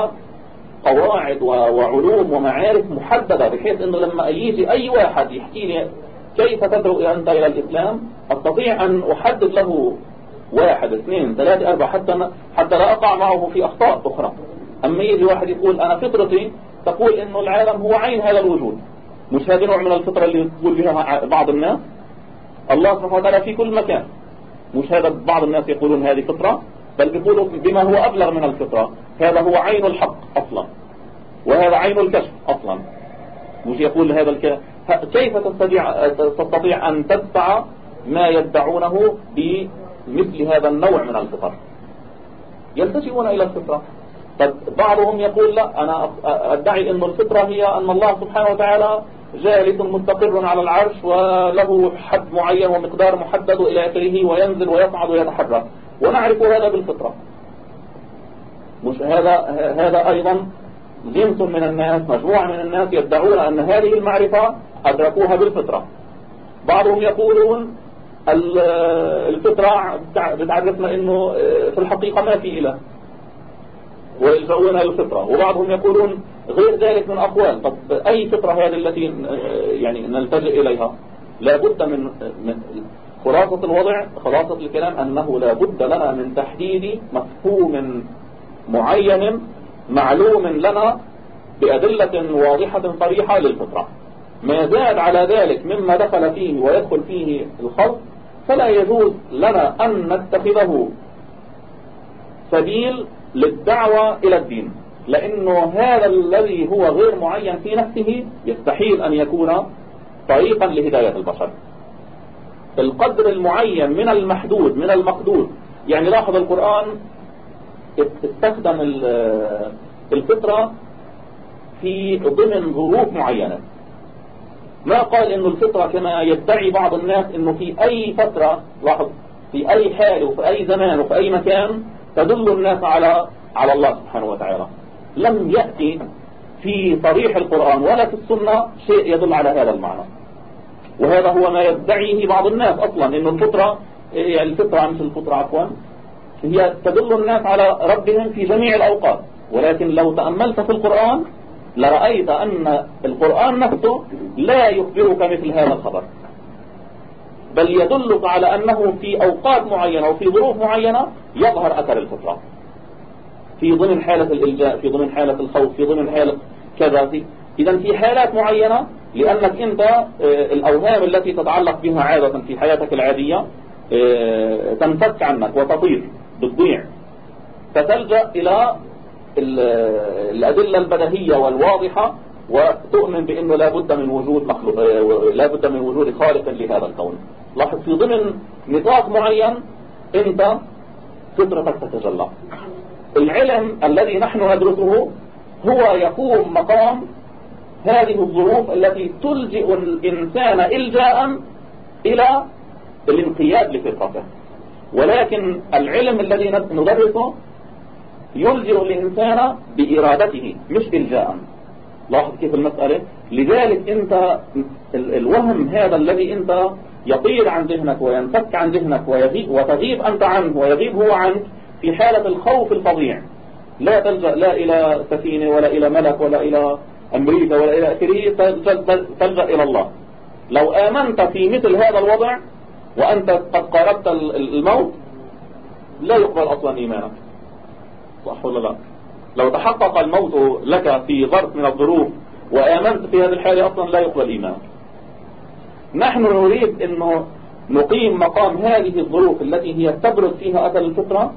قواعد وعلوم ومعارف محددة بحيث أنه لما يجي أي واحد يحكي لي كيف تدعو أنت إلى الإسلام أستطيع أن أحدد له واحد اثنين ثلاثة أربعة حتى, حتى لا أقع معه في أخطاء أخرى. أما يجي واحد يقول أنا فطرتي تقول أنه العالم هو عين هذا الوجود. مش هذا نوع من الفطرة اللي يقول بها بعض الناس؟ الله سبحانه وتعالى في كل مكان. مش هذا بعض الناس يقولون هذه فطرة بل بيقولوا بما هو أبلغ من الفطرة. هذا هو عين الحق أصلا. وهذا عين الكشف أصلا. مش يقول هذا الكلام كيف تستطيع, تستطيع أن تدفع ما يدعونه بمثل هذا النوع من الفطر؟ يلتجئون إلى الفطرة. طب بعضهم يقول لا أنا أدعي أن الفطرة هي أن الله سبحانه وتعالى جالس مستقر على العرش وله حد معين ومقدار محدد إلى آخره وينزل ويصعد ويتحرك. ونعرف هذا بالفطرة. مش هذا هذا أيضا جنس من الناس مجموعة من الناس يدعون أن هذه المعرفة أدركوها بالفطرة. بعضهم يقولون الفطرة بتعرفنا أنه في الحقيقة ما في إله. ويلجؤون الفطرة. وبعضهم يقولون غير ذلك من أقوال. طب أي فطرة هذه التي يعني نلتجئ إليها؟ لابد من, من خلاصة الوضع خلاصة الكلام أنه لابد لنا من تحديد مفهوم معين معلوم لنا بأدلة واضحة صريحة للفطرة. ما زاد على ذلك مما دخل فيه ويدخل فيه الخلق فلا يجوز لنا أن نتخذه سبيل للدعوة إلى الدين. لأنه هذا الذي هو غير معين في نفسه يستحيل أن يكون طريقا لهداية البشر. القدر المعين من المحدود من المقدور. يعني لاحظ القرآن استخدم الفطرة في ضمن ظروف معينة. ما قال إنه الفطرة كما يدعي بعض الناس إنه في أي فترة لاحظ في أي حال وفي أي زمان وفي أي مكان تدل الناس على على الله سبحانه وتعالى. لم يأتي في صريح القرآن ولا في السنة شيء يدل على هذا المعنى. وهذا هو ما يدعيه بعض الناس أصلا إنه الفطرة يعني الفطرة مش الفطرة عفوا هي تدل الناس على ربهم في جميع الأوقات. ولكن لو تأملت في القرآن لرأيت أن القرآن نفسه لا يخبرك مثل هذا الخبر. بل يدلك على أنه في أوقات معينة وفي ظروف معينة يظهر أثر الفطرة. في ضمن حالة الإلجاء في ضمن حالة الخوف في ضمن حالة كذا إذا في حالات معينة لأنك أنت آه، الأوهام التي تتعلق بها عادة في حياتك العادية آه، تنفك عنك وتطير بتضيع فتلجأ إلى الأدلة البدهية والواضحة وتؤمن بأنه لا بد من وجود مخلوق آه، لا بد من وجود خالق لهذا الكون. لاحظ في ضمن نطاق معين أنت فطرتك تتجلى. العلم الذي نحن ندرسه هو يقوم مقام هذه الظروف التي تلجئ الإنسان إلجاء إلى الانقياد لفطرته. ولكن العلم الذي ندرسه يلجئ الإنسان بإرادته مش إلجاء. لاحظ كيف المسألة لذلك أنت الوهم هذا الذي أنت يطير عن ذهنك وينفك عن ذهنك ويغيب وتغيب أنت عنه ويغيب هو عنك في حالة الخوف الفظيع. لا تلجأ لا إلى سفينة ولا إلى ملك ولا إلى أمريكا ولا إلى آخره تلجأ إلى الله. لو آمنت في مثل هذا الوضع وأنت قد قاربت الموت لا يقبل أصلا إيمانك. صح ولا لا؟ لو تحقق الموت لك في ظرف من الظروف وآمنت في هذه الحالة أصلا لا يقبل إيمانك نحن نريد أنه نقيم مقام هذه الظروف التي هي تبرز فيها أثر الفطرة.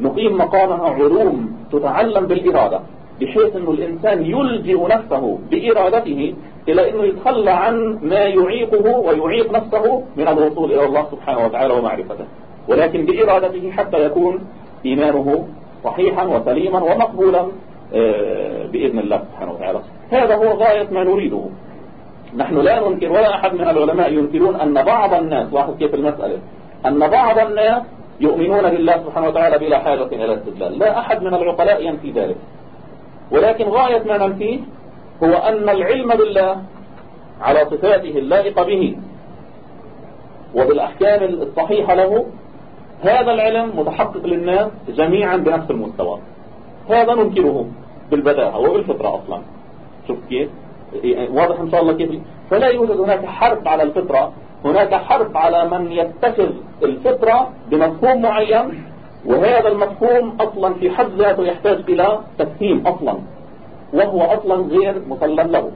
نقيم مقامها علوم تتعلم بالإرادة بحيث أنه الإنسان يلجئ نفسه بإرادته إلى أنه يتخلى عن ما يعيقه ويعيق نفسه من الوصول إلى الله سبحانه وتعالى ومعرفته. ولكن بإرادته حتى يكون إيمانه صحيحا وسليما ومقبولا آه، بإذن الله سبحانه وتعالى. هذا هو غاية ما نريده. نحن لا ننكر ولا أحد من العلماء ينكرون أن بعض الناس لاحظ كيف المسألة؟ أن بعض الناس يؤمنون بالله سبحانه وتعالى بلا حاجة إلى استدلال. لا أحد من العقلاء ينفي ذلك. ولكن غاية ما ننفيه هو أن العلم بالله على صفاته اللائقة به وبالأحكام الصحيحة له هذا العلم متحقق للناس جميعا بنفس المستوى. هذا ننكره بالبداهة وبالفطرة أصلا. شوف كيف؟ واضح إن شاء الله كيف. فلا يوجد هناك حرب على الفطرة. هناك حرب على من يتخذ الفطرة بمفهوم معين. وهذا المفهوم أصلا في حد ذاته يحتاج إلى تفهيم أصلا. وهو أصلا غير مسلم له.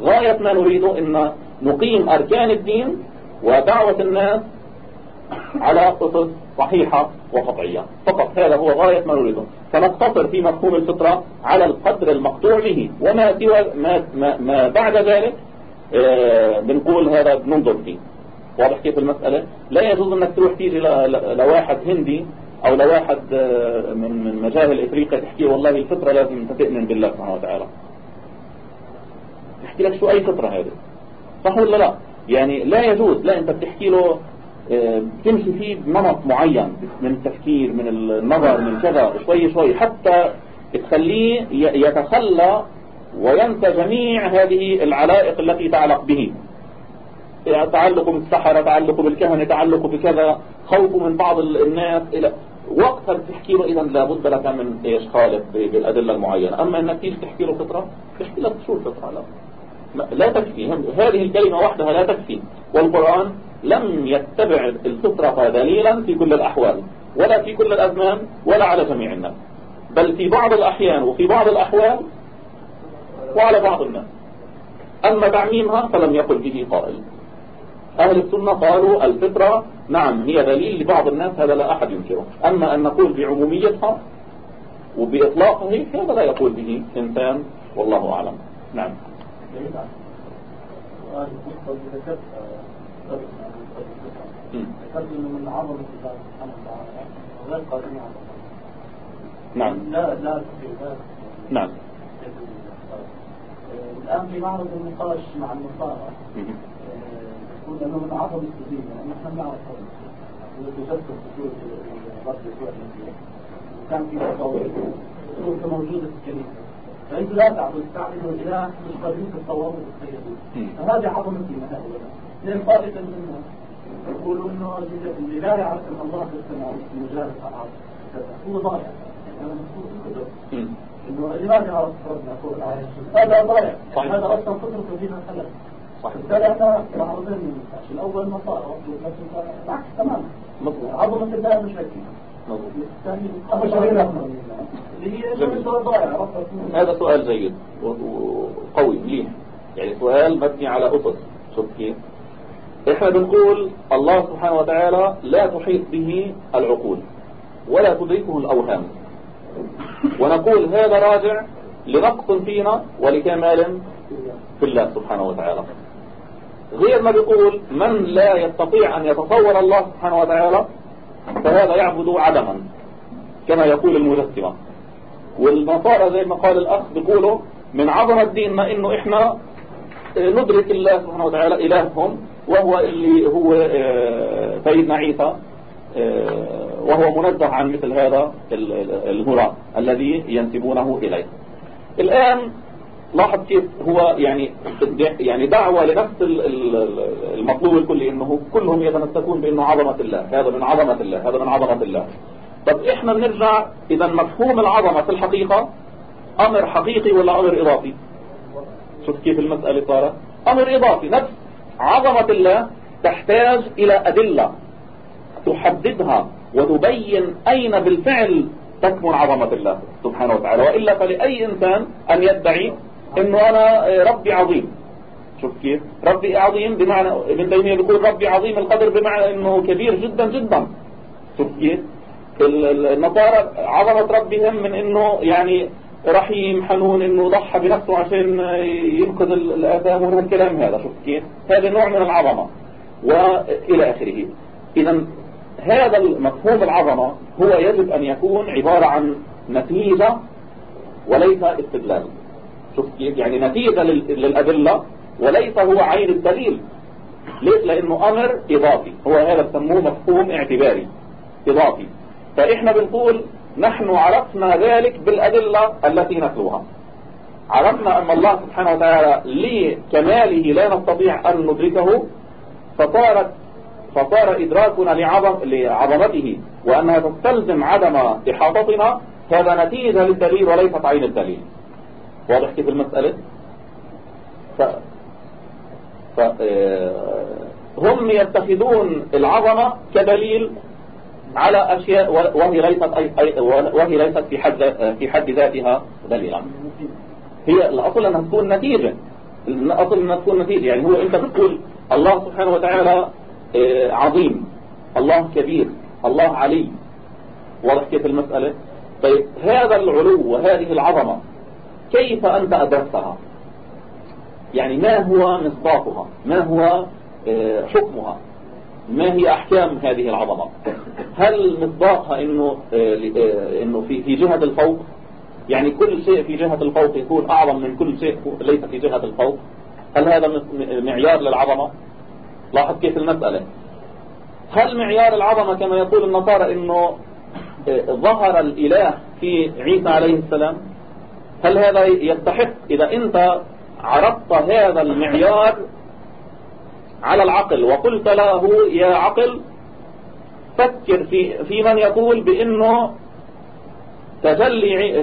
غاية ما نريده أن نقيم أركان الدين ودعوة الناس على قصص صحيحة وقطعية فقط هذا هو غاية ما نريده. فنقتصر في مفهوم الفطرة على القدر المقطوع به. وما سوى ما, ما, ما بعد ذلك آه بنقول هذا بننظر فيه. واضح كيف المسألة؟ لا يجوز أنك تروح تيجي لواحد هندي أو لواحد آه من من مجاهل إفريقيا تحكي والله الفطرة لازم انت تؤمن بالله سبحانه وتعالى. تحكي لك شو أي فطرة هذه؟ صح ولا لا؟ يعني لا يجوز. لا أنت بتحكي له تمشي فيه بنمط معين من التفكير من النظر من كذا شوي شوي حتى تخليه يتخلى وينسى جميع هذه العلائق التي تعلق به. تعلق بالسحرة تعلق بالكهنة تعلق بكذا خوف من بعض الناس إلى وقتها بتحكي له إذا لابد لك من إيش خالف بالأدلة المعينة. أما أنك تيجي تحكي له فطرة تحكي له شو الفطرة لا. لا تكفي. هذه الكلمة وحدها لا تكفي. والقرآن لم يتبع الفطرة دليلا في كل الأحوال ولا في كل الأزمان ولا على جميع الناس. بل في بعض الأحيان وفي بعض الأحوال وعلى بعض الناس. أما تعميمها فلم يقل به قائل. أهل السنة قالوا الفطرة نعم هي دليل لبعض الناس هذا لا أحد ينكره. أما أن نقول بعموميتها وبإطلاقه هذا لا يقول به إنسان والله أعلم. نعم. من عظمة الله سبحانه وتعالى وغير قادمين على نعم. لا لا نعم. الآن في معرض النقاش مع النصارى يقول أنه من عظمة الدين يعني نحن نعرف وتذكر في سورة رب سورة وكان في سورة موجودة في الكنيسة فأنت لا تعبد تعبد الإله مش قادرين تتصوروا وتتخيلوا فهذه عظمة الدين هؤلاء لأن طائفة منهم يقولوا إنه اللي لا يعرف إن الله في السماء مجالس العرض هو ضايع. يعني إنه لماذا يعرف ربنا فوق العرش هذا ضايع. هذا أصلا فطرة فينا خلل. بالتالي إحنا معرضين الأول نصارى العكس تماما عظمة الله مش هذا سؤال جيد وقوي مليح يعني سؤال مبني على أسس. شوف كيف. إحنا بنقول الله سبحانه وتعالى لا تحيط به العقول ولا تدركه الأوهام. ونقول هذا راجع لنقص فينا ولكمال في الله سبحانه وتعالى. غير ما بيقول من لا يستطيع أن يتصور الله سبحانه وتعالى فهذا يعبد عدما كما يقول المجسمة والنصارى زي ما قال الأخ بيقولوا من عظمة ديننا إنه إحنا ندرك الله سبحانه وتعالى إلههم وهو اللي هو آه، سيدنا عيسى آه، وهو منزه عن مثل هذا الهراء الذي ينسبونه إليه. الآن لاحظ كيف هو يعني يعني دعوة لنفس المطلوب الكلي إنه كلهم يتمسكون بإنه عظمة الله هذا من عظمة الله هذا من عظمة الله. طب إحنا بنرجع إذا مفهوم العظمة في الحقيقة أمر حقيقي ولا أمر إضافي؟ شوف كيف المسألة صارت. أمر إضافي. نفس عظمة الله تحتاج إلى أدلة تحددها وتبين أين بالفعل تكمن عظمة الله سبحانه وتعالى. وإلا فلأي إنسان أن يدعي أنه أنا ربي عظيم. شوف كيف؟ ربي عظيم بمعنى ابن تيمية بيقول ربي عظيم القدر بمعنى أنه كبير جدا جدا. شوف كيف؟ النصارى عظمة ربهم من أنه يعني رحيم حنون إنه ضحى بنفسه عشان ينقذ الاثام ومن الكلام هذا. شوف كيف؟ هذا نوع من العظمة وإلى آخره. اذا هذا المفهوم العظمة هو يجب أن يكون عبارة عن نتيجة وليس استدلال. شوف يعني نتيجة للأدلة وليس هو عين الدليل. ليش؟ لأنه أمر إضافي. هو هذا بسموه مفهوم اعتباري إضافي. فإحنا بنقول نحن عرفنا ذلك بالأدلة التي نتلوها. عرفنا أن الله سبحانه وتعالى لكماله لا نستطيع أن ندركه فصارت فصار إدراكنا لعظم لعظمته وأنها تستلزم عدم إحاطتنا. هذا نتيجة للدليل وليست عين الدليل. واضح كيف المسألة؟ ف... ف... آه، هم يتخذون العظمة كدليل على أشياء وهي ليست أي... وهي ليست في حد في حد ذاتها دليلا. هي الأصل أنها تكون نتيجة. الأصل أنها تكون نتيجة. يعني هو أنت بتقول الله سبحانه وتعالى آه، عظيم الله كبير الله علي. واضح كيف المسألة؟ طيب هذا العلو وهذه العظمة كيف أنت أدركتها يعني ما هو مصداقها؟ ما هو آه، حكمها؟ ما هي أحكام هذه العظمة هل مصداقها إنه, آه، إنه في, في جهة الفوق؟ يعني كل شيء في جهة الفوق يكون أعظم من كل شيء ليس في جهة الفوق. هل هذا معيار للعظمة؟ لاحظ كيف المسألة. هل معيار العظمة كما يقول النصارى آه، ظهر الإله في عيسى عليه السلام؟ هل هذا يستحق؟ إذا أنت عرضت هذا المعيار على العقل وقلت له يا عقل فكر في, في من يقول بأنه تجلي,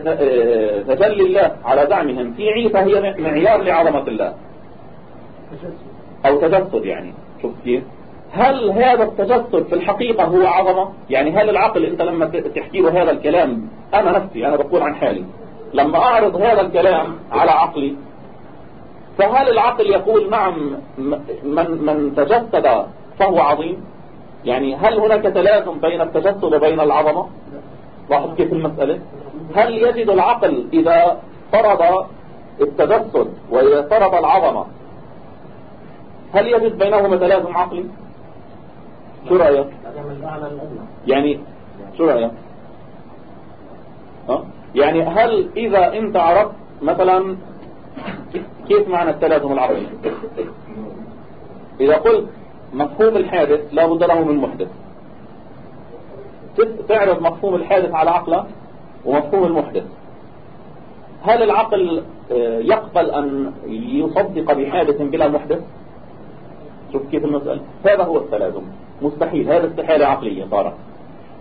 تجلي الله على زعمهم. في عيسى هي معيار لعظمة الله. أو تجسد يعني. شوف كيف. هل هذا التجسد في الحقيقة هو عظمة؟ يعني هل العقل أنت لما تحكي له هذا الكلام أنا نفسي أنا بقول عن حالي. لما أعرض هذا الكلام على عقلي فهل العقل يقول نعم من, من تجسد فهو عظيم؟ يعني هل هناك تلازم بين التجسد وبين العظمة؟ لاحظ كيف المسألة؟ هل يجد العقل إذا فرض التجسد وإذا فرض العظمة؟ هل يجد بينهما تلازم عقلي؟ شو رأيك؟ يعني شو رأيك؟ ها؟ يعني هل إذا أنت عرفت مثلا كيف معنى التلازم العقلي إذا قلت مفهوم الحادث لا بد له من محدث. تعرض مفهوم الحادث على عقله ومفهوم المحدث. هل العقل آه، يقبل أن يصدق بحادث بلا محدث؟ شوف كيف المسألة. هذا هو التلازم. مستحيل. هذا استحالة عقلية صارت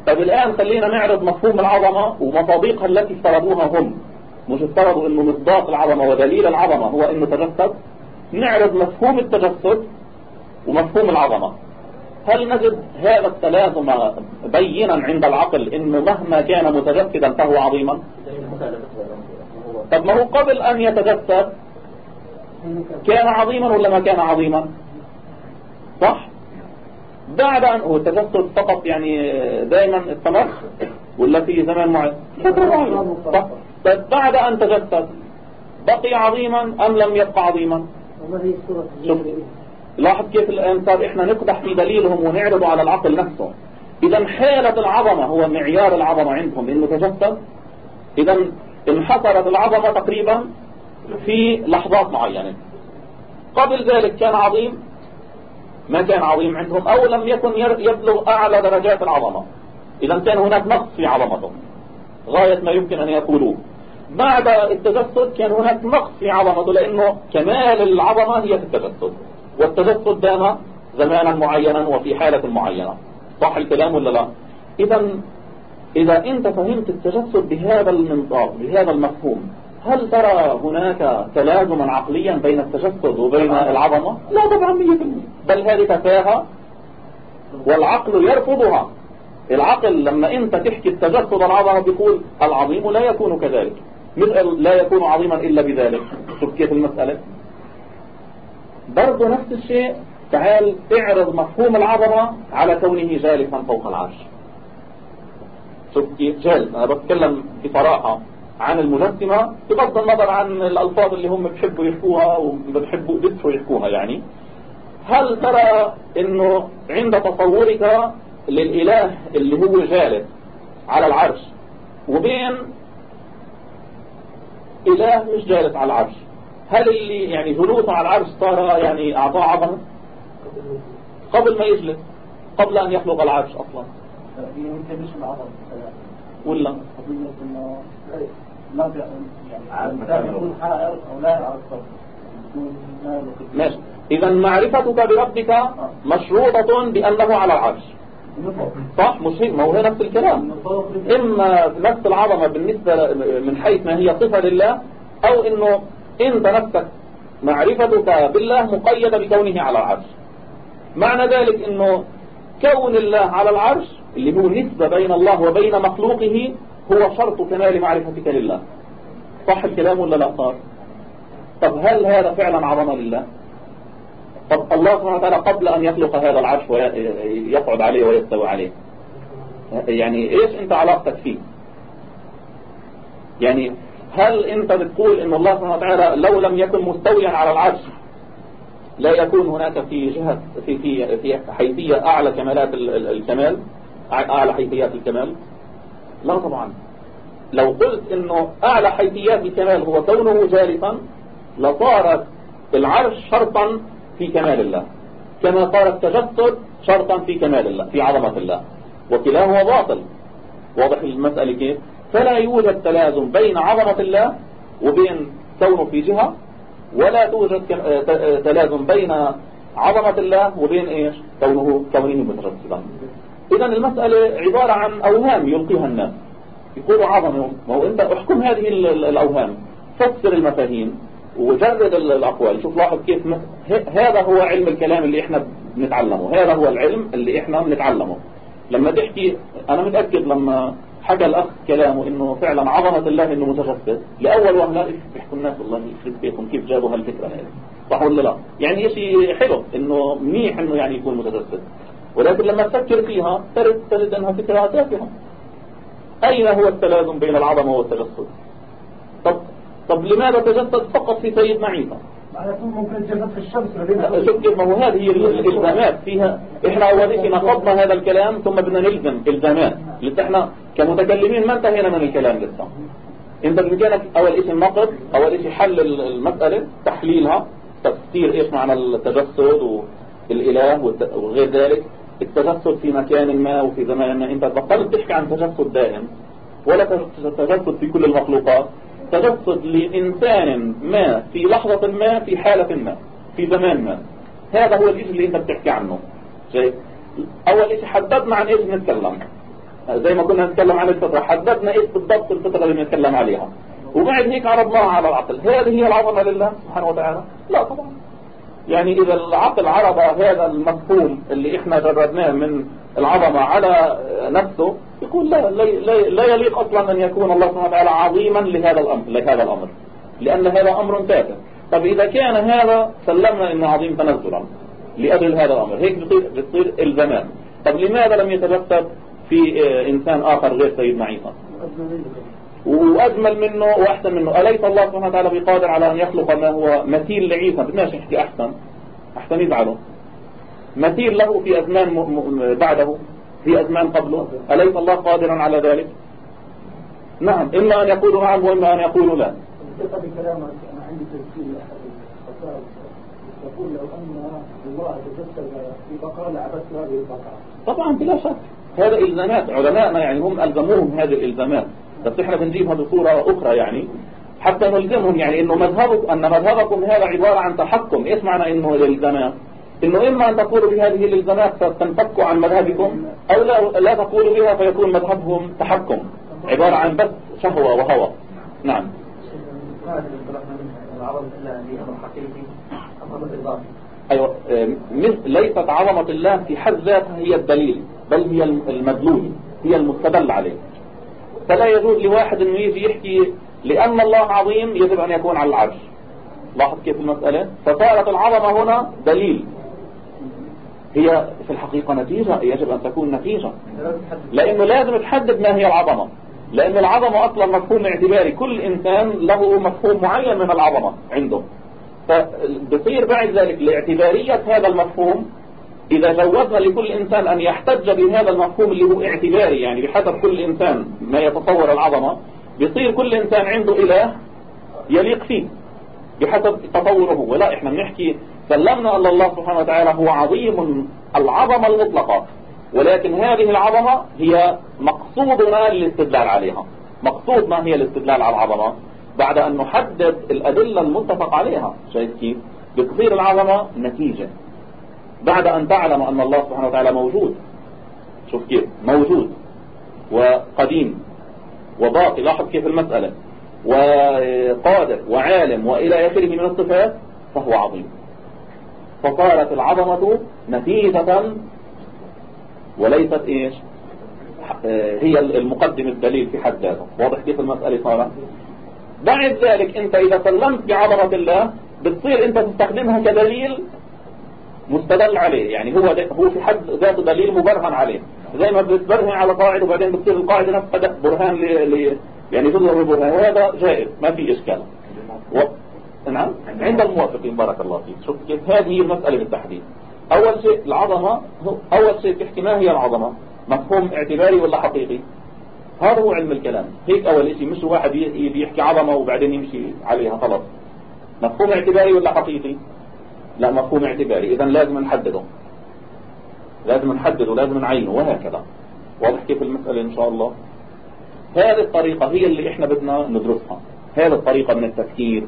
طيب الآن خلينا نعرض مفهوم العظمة ومصادقها التي افترضوها هم. مش افترضوا إنه مصداق العظمة ودليل العظمة هو إنه تجسد. نعرض مفهوم التجسد ومفهوم العظمة. هل نجد هذا التلازم بينا عند العقل إنه مهما كان متجسدا فهو عظيما؟ طب ما هو قبل أن يتجسد كان عظيما ولا ما كان عظيما؟ صح؟ بعد أن هو التجسد فقط يعني دائما استمر ولا في زمان معين؟ طيب بعد أن تجسد بقي عظيما أم لم يبقى عظيما؟ لاحظ كيف الآن صار إحنا نقدح في دليلهم ونعرضه على العقل نفسه. إذا حالة العظمة هو معيار العظمة عندهم إنه تجسد. إذا انحصرت العظمة تقريبا في لحظات معينة. قبل ذلك كان عظيم ما كان عظيم عندهم أو لم يكن يبلغ أعلى درجات العظمة. إذا كان هناك نقص في عظمته غاية ما يمكن أن يقولوه. بعد التجسد كان هناك نقص في عظمته لأنه كمال العظمة هي في التجسد. والتجسد دام زمانا معينا وفي حالة معينة. صح الكلام ولا لا؟ إذا إذا أنت فهمت التجسد بهذا المنطاق بهذا المفهوم هل ترى هناك تلازما عقليا بين التجسد وبين العظمة؟ لا طبعا مية بل هذه تفاهة والعقل يرفضها. العقل لما انت تحكي التجسد العظمة بيقول العظيم لا يكون كذلك. لا يكون عظيما إلا بذلك. شوف كيف المسألة. برضه نفس الشيء. تعال اعرض مفهوم العظمة على كونه جالسا فوق العرش. شوف كيف جالس. أنا بتكلم بصراحة. عن المجسمة بغض النظر عن الألفاظ اللي هم بيحبوا يحكوها وبيحبوا يدفعوا يحكوها يعني. هل ترى إنه عند تصورك للإله اللي هو جالس على العرش وبين إله مش جالس على العرش هل اللي يعني جلوسه على العرش صار يعني أعطاه عظمة؟ قبل ما يجلس قبل أن يخلق العرش أصلا. العظمة ولا؟ إنه لا يعني يكون حائر أو لا على الصبر ماشي إذا معرفتك بربك مشروطة بأنه على العرش. صح؟ مش ما هو نفس الكلام. إما نفس العظمة بالنسبة من حيث ما هي صفة لله أو إنه أنت نفسك معرفتك بالله مقيدة بكونه على العرش. معنى ذلك إنه كون الله على العرش اللي هو نسبة بين الله وبين مخلوقه هو شرط كمال معرفتك لله. صح الكلام ولا لا صار طب هل هذا فعلا عظمة لله؟ طب الله سبحانه وتعالى قبل أن يخلق هذا العرش ويقعد عليه ويستوي عليه. يعني إيش أنت علاقتك فيه؟ يعني هل أنت بتقول إن الله سبحانه وتعالى لو لم يكن مستويا على العرش لا يكون هناك في جهة في في في حيثية أعلى كمالات الكمال أعلى حيثيات الكمال؟ لا طبعا لو قلت إنه أعلى حيثيات الكمال هو كونه جالسا لصارت العرش شرطا في كمال الله. كما صار التجسد شرطا في كمال الله في عظمة الله. وكلاهما باطل. واضح المسألة كيف؟ فلا يوجد تلازم بين عظمة الله وبين كونه في جهة ولا توجد تلازم بين عظمة الله وبين إيش؟ كونه كونه متجسدا. إذا المسألة عبارة عن أوهام يلقيها الناس. يقولوا عظمة ما هو إنت احكم هذه الأوهام. فسر المفاهيم وجرد الأقوال. شوف لاحظ كيف هذا هو علم الكلام اللي إحنا بنتعلمه. هذا هو العلم اللي إحنا بنتعلمه. لما تحكي أنا متأكد لما حكى الأخ كلامه إنه فعلا عظمة الله إنه متجسد لأول وهلة بيحكوا الناس؟ والله يخرب بيكم كيف جابوا هالفكرة هذه؟ صح ولا لا؟ يعني شيء حلو إنه منيح إنه يعني يكون متجسد ولكن لما تفكر فيها ترد ترد أنها فكرة تافهة أين هو التلازم بين العظمة والتجسد طب طب لماذا تجسد فقط في سيدنا عيسى ممكن تجسد في الشمس شوف كيف ما هو هذه الإلزامات. فيها إحنا اول شيء نقضنا هذا الكلام ثم بدنا نلزم إلزامات. لسه إحنا كمتكلمين ما انتهينا من الكلام لسه. انت بامكانك أول شيء النقد أول شيء حل المسألة تحليلها تفسير إيش معنى التجسد والإله وغير ذلك. التجسد في مكان ما وفي زمان ما. انت بطلت تحكي عن تجسد دائم ولا تجسد في كل المخلوقات. تجسد لإنسان ما في لحظة ما في حالة ما في زمان ما. هذا هو الشيء اللي انت بتحكي عنه. شايف؟ أول شيء حددنا عن إيش بنتكلم. زي ما كنا نتكلم عن الفطرة حددنا إيش بالضبط الفطرة اللي بنتكلم عليها. وبعد هيك عرضناها على العقل. هذه هي العظمة لله سبحانه وتعالى؟ لا طبعا. يعني إذا العقل عرض هذا المفهوم اللي إحنا جردناه من العظمة على نفسه يقول لا, لا, لا يليق أصلا أن يكون الله سبحانه وتعالى عظيما لهذا الأمر, لهذا الأمر لأن هذا أمر تافه. طب إذا كان هذا سلمنا أنه عظيم تنزلا لأجل هذا الأمر هيك بتصير, بتصير الزمان. طب لماذا لم يتجسد في إنسان آخر غير سيدنا عيسى؟ وأجمل منه وأحسن منه. أليس الله سبحانه وتعالى بقادر على أن يخلق ما هو مثيل لعيسى؟ بدناش نحكي أحسن. أحسن يزعله مثيل له في أزمان بعده في أزمان قبله. أليس الله قادرا على ذلك؟ نعم. إما أن يقول نعم وإما أن يقول لا. بكلامك أنا عندي تسجيل يقول لو أن الله تجسد في بقرة لعبت هذه البقرة طبعا بلا شك. هذا إلزامات. علماءنا يعني هم ألزموهم هذه الإلزامات. بس إحنا بنجيبها بصورة أخرى يعني. حتى نلزمهم يعني إنه مذهبك أن مذهبكم هذا عبارة عن تحكم. إيش معنى إنه الالزامات إنه إما أن تقولوا بهذه الالزامات فتنفكوا عن مذهبكم أو لا, لا تقولوا بها فيكون مذهبهم تحكم. عبارة عن بس شهوة وهوى. نعم. أيوة. ليست عظمة الله في حد ذاتها هي الدليل بل هي المدلول هي المستدل عليه. فلا يجوز لواحد إنه يجي يحكي لأن الله عظيم يجب أن يكون على العرش. لاحظ كيف المسألة؟ فصارت العظمة هنا دليل. هي في الحقيقة نتيجة يجب أن تكون نتيجة. لأنه لازم تحدد ما هي العظمة. لأن العظمة أصلا مفهوم اعتباري. كل إنسان له مفهوم معين من العظمة عنده. فبصير بعد ذلك لاعتبارية هذا المفهوم إذا جوزنا لكل إنسان أن يحتج بهذا المفهوم اللي هو اعتباري يعني بحسب كل إنسان ما يتصور العظمة بيصير كل إنسان عنده إله يليق فيه بحسب تصوره. ولا إحنا بنحكي سلمنا أن الله سبحانه وتعالى هو عظيم العظمة المطلقة ولكن هذه العظمة هي مقصودنا للاستدلال عليها. مقصود ما هي الاستدلال على العظمة؟ بعد أن نحدد الأدلة المتفق عليها. شايف كيف؟ بتصير العظمة نتيجة. بعد أن تعلم أن الله سبحانه وتعالى موجود. شوف كيف. موجود. وقديم. وباقي لاحظ كيف المسألة. وقادر. وعالم. وإلى آخره من الصفات. فهو عظيم. فصارت العظمة نتيجة وليست إيش؟ هي المقدم الدليل في حد ذاته. واضح كيف المسألة صارت؟ بعد ذلك أنت إذا سلمت بعظمة الله بتصير أنت تستخدمها كدليل مستدل عليه. يعني هو هو في حد ذاته دليل مبرهن عليه. زي ما بتبرهن على قاعدة وبعدين بتصير القاعدة نفسها برهان ل... يعني تظهر برهان وهذا جائز. ما في إشكال. و... نعم. عند الموافقين. بارك الله فيك. شوف كيف هذه المسألة بالتحديد أول شيء العظمة أول شيء تحكي ما هي العظمة. مفهوم اعتباري ولا حقيقي؟ هذا هو علم الكلام. هيك أول شيء مش واحد يحكي عظمة وبعدين يمشي عليها. خلاص. مفهوم اعتباري ولا حقيقي؟ لا مفهوم اعتباري. اذا لازم نحدده. لازم نحدده لازم نعينه وهكذا. واضح كيف المسألة إن شاء الله؟ هذه الطريقة هي اللي إحنا بدنا ندرسها. هذه الطريقة من التفكير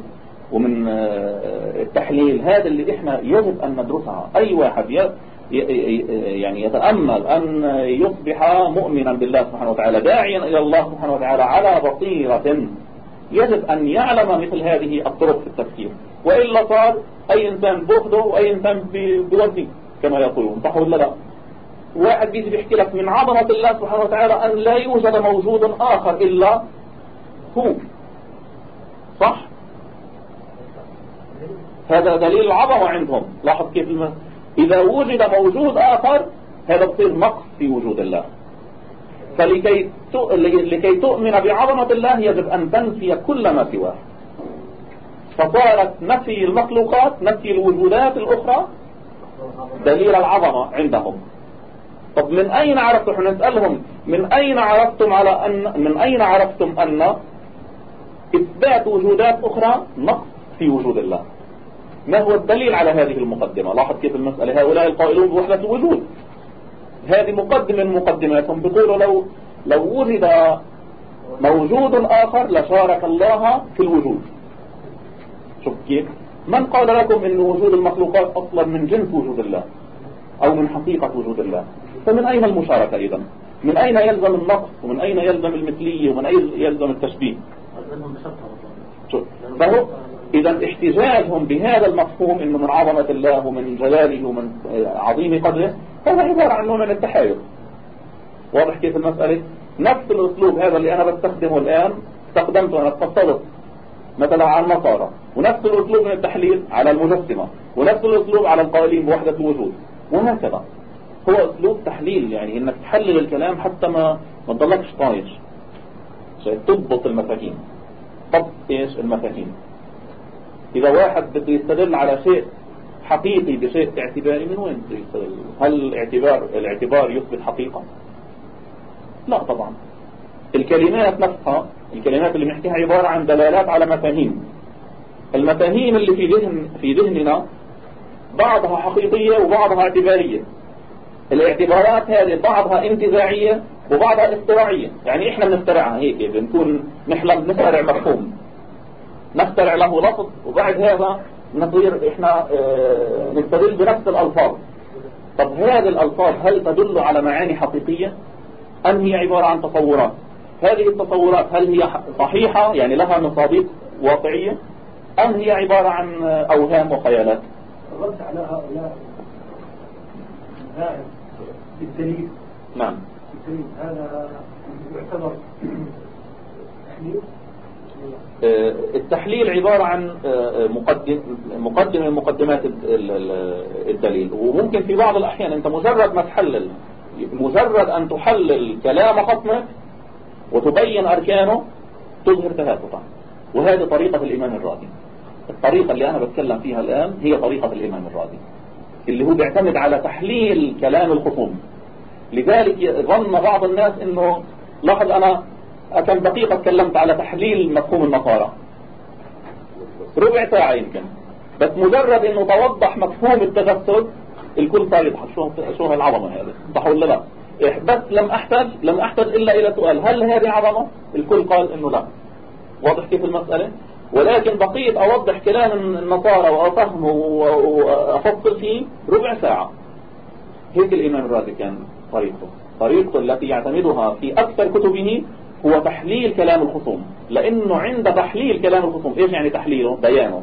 ومن آه، التحليل هذا اللي إحنا يجب أن ندرسها. أي واحد يعني يتأمل أن يصبح مؤمنا بالله سبحانه وتعالى داعيا إلى الله سبحانه وتعالى على بصيرة يجب أن يعلم مثل هذه الطرق في التفكير. وإلا صار أي إنسان بوحده وأي إنسان بودي كما يقولون. صح ولا لا؟ واحد بيجي بيحكي لك من عظمة الله سبحانه وتعالى أن لا يوجد موجود آخر إلا هو. صح؟ هذا دليل العظمة عندهم. لاحظ كيف إذا وجد موجود آخر هذا بصير نقص في وجود الله. فلكي لكي تؤمن بعظمة الله يجب أن تنفي كل ما سواه. فصارت نفي المخلوقات نفي الوجودات الأخرى دليل العظمة عندهم. طب من أين عرفتم؟ نسألهم من أين عرفتم على أن من أين عرفتم أن إثبات وجودات أخرى نقص في وجود الله؟ ما هو الدليل على هذه المقدمة؟ لاحظ كيف المسألة. هؤلاء القائلون بوحدة الوجود. هذه مقدمة من مقدماتهم بيقولوا لو لو وجد موجود آخر لشارك الله في الوجود. شوف كيف؟ من قال لكم إن وجود المخلوقات أصلا من جنس وجود الله؟ أو من حقيقة وجود الله؟ فمن أين المشاركة اذا؟ من أين يلزم النقص؟ ومن أين يلزم المثلية؟ ومن أين يلزم التشبيه؟ فهو إذا احتجاجهم بهذا المفهوم إنه من عظمة الله ومن جلاله ومن عظيم قدره هذا عبارة عن نوع من التحايل واضح كيف المسألة؟ نفس الأسلوب هذا اللي أنا بستخدمه الآن استخدمته أنا فصلت مثلا على النصارى ونفس الأسلوب من التحليل على المجسمة. ونفس الأسلوب على القائلين بوحدة الوجود. وهكذا. هو أسلوب تحليل يعني إنك تحلل الكلام حتى ما ما تضلكش طايش. تضبط المفاهيم ضبط إيش المفاهيم؟ إذا واحد بده يستدل على شيء حقيقي بشيء اعتباري من وين بده يستدل؟ هل الاعتبار الاعتبار يثبت حقيقة؟ لا طبعا. الكلمات نفسها الكلمات اللي بنحكيها عبارة عن دلالات على مفاهيم. المفاهيم اللي في ذهن في ذهننا بعضها حقيقية وبعضها اعتبارية. الاعتبارات هذه بعضها انتزاعية وبعضها اختراعية يعني إحنا بنخترعها هيك بنكون نحلم نخترع مفهوم. نخترع له لفظ وبعد هذا نصير إحنا آه نستدل بنفس الألفاظ. طب هذه الألفاظ هل تدل على معاني حقيقية؟ أم هي عبارة عن تصورات؟ هذه التصورات هل هي صحيحة؟ يعني لها مصادق واقعية؟ أم هي عبارة عن أوهام وخيالات؟ الرد على هؤلاء. بالدليل. نعم. بالدليل. هذا يعتبر تحليل. آه، التحليل عبارة عن آه، مقدم مقدم من مقدمات الدليل. وممكن في بعض الأحيان أنت مجرد ما تحلل مجرد أن تحلل كلام خصمك وتبين أركانه تظهر تهافتا. وهذه طريقة الإمام الرازي. الطريقة اللي أنا بتكلم فيها الآن هي طريقة الإمام الرازي اللي هو بيعتمد على تحليل كلام الخصوم. لذلك ظن بعض الناس إنه لاحظ أنا كم دقيقة تكلمت على تحليل مفهوم النصارى. ربع ساعة يمكن. بس مجرد إنه توضح مفهوم التجسد الكل صار يضحك. شو شو هالعظمة هذه؟ صح ولا لا؟ إيه، بس لم احتاج لم احتاج إلا إلى سؤال. هل هذه عظمة؟ الكل قال إنه لا. واضح كيف المسألة؟ ولكن بقيت أوضح كلام النصارى وأفهمه وافصل فيه ربع ساعة. هيك الامام الرازي كان طريقته طريقته التي يعتمدها في أكثر كتبه هو تحليل كلام الخصوم. لأنه عند تحليل كلام الخصوم إيش يعني تحليله؟ بيانه.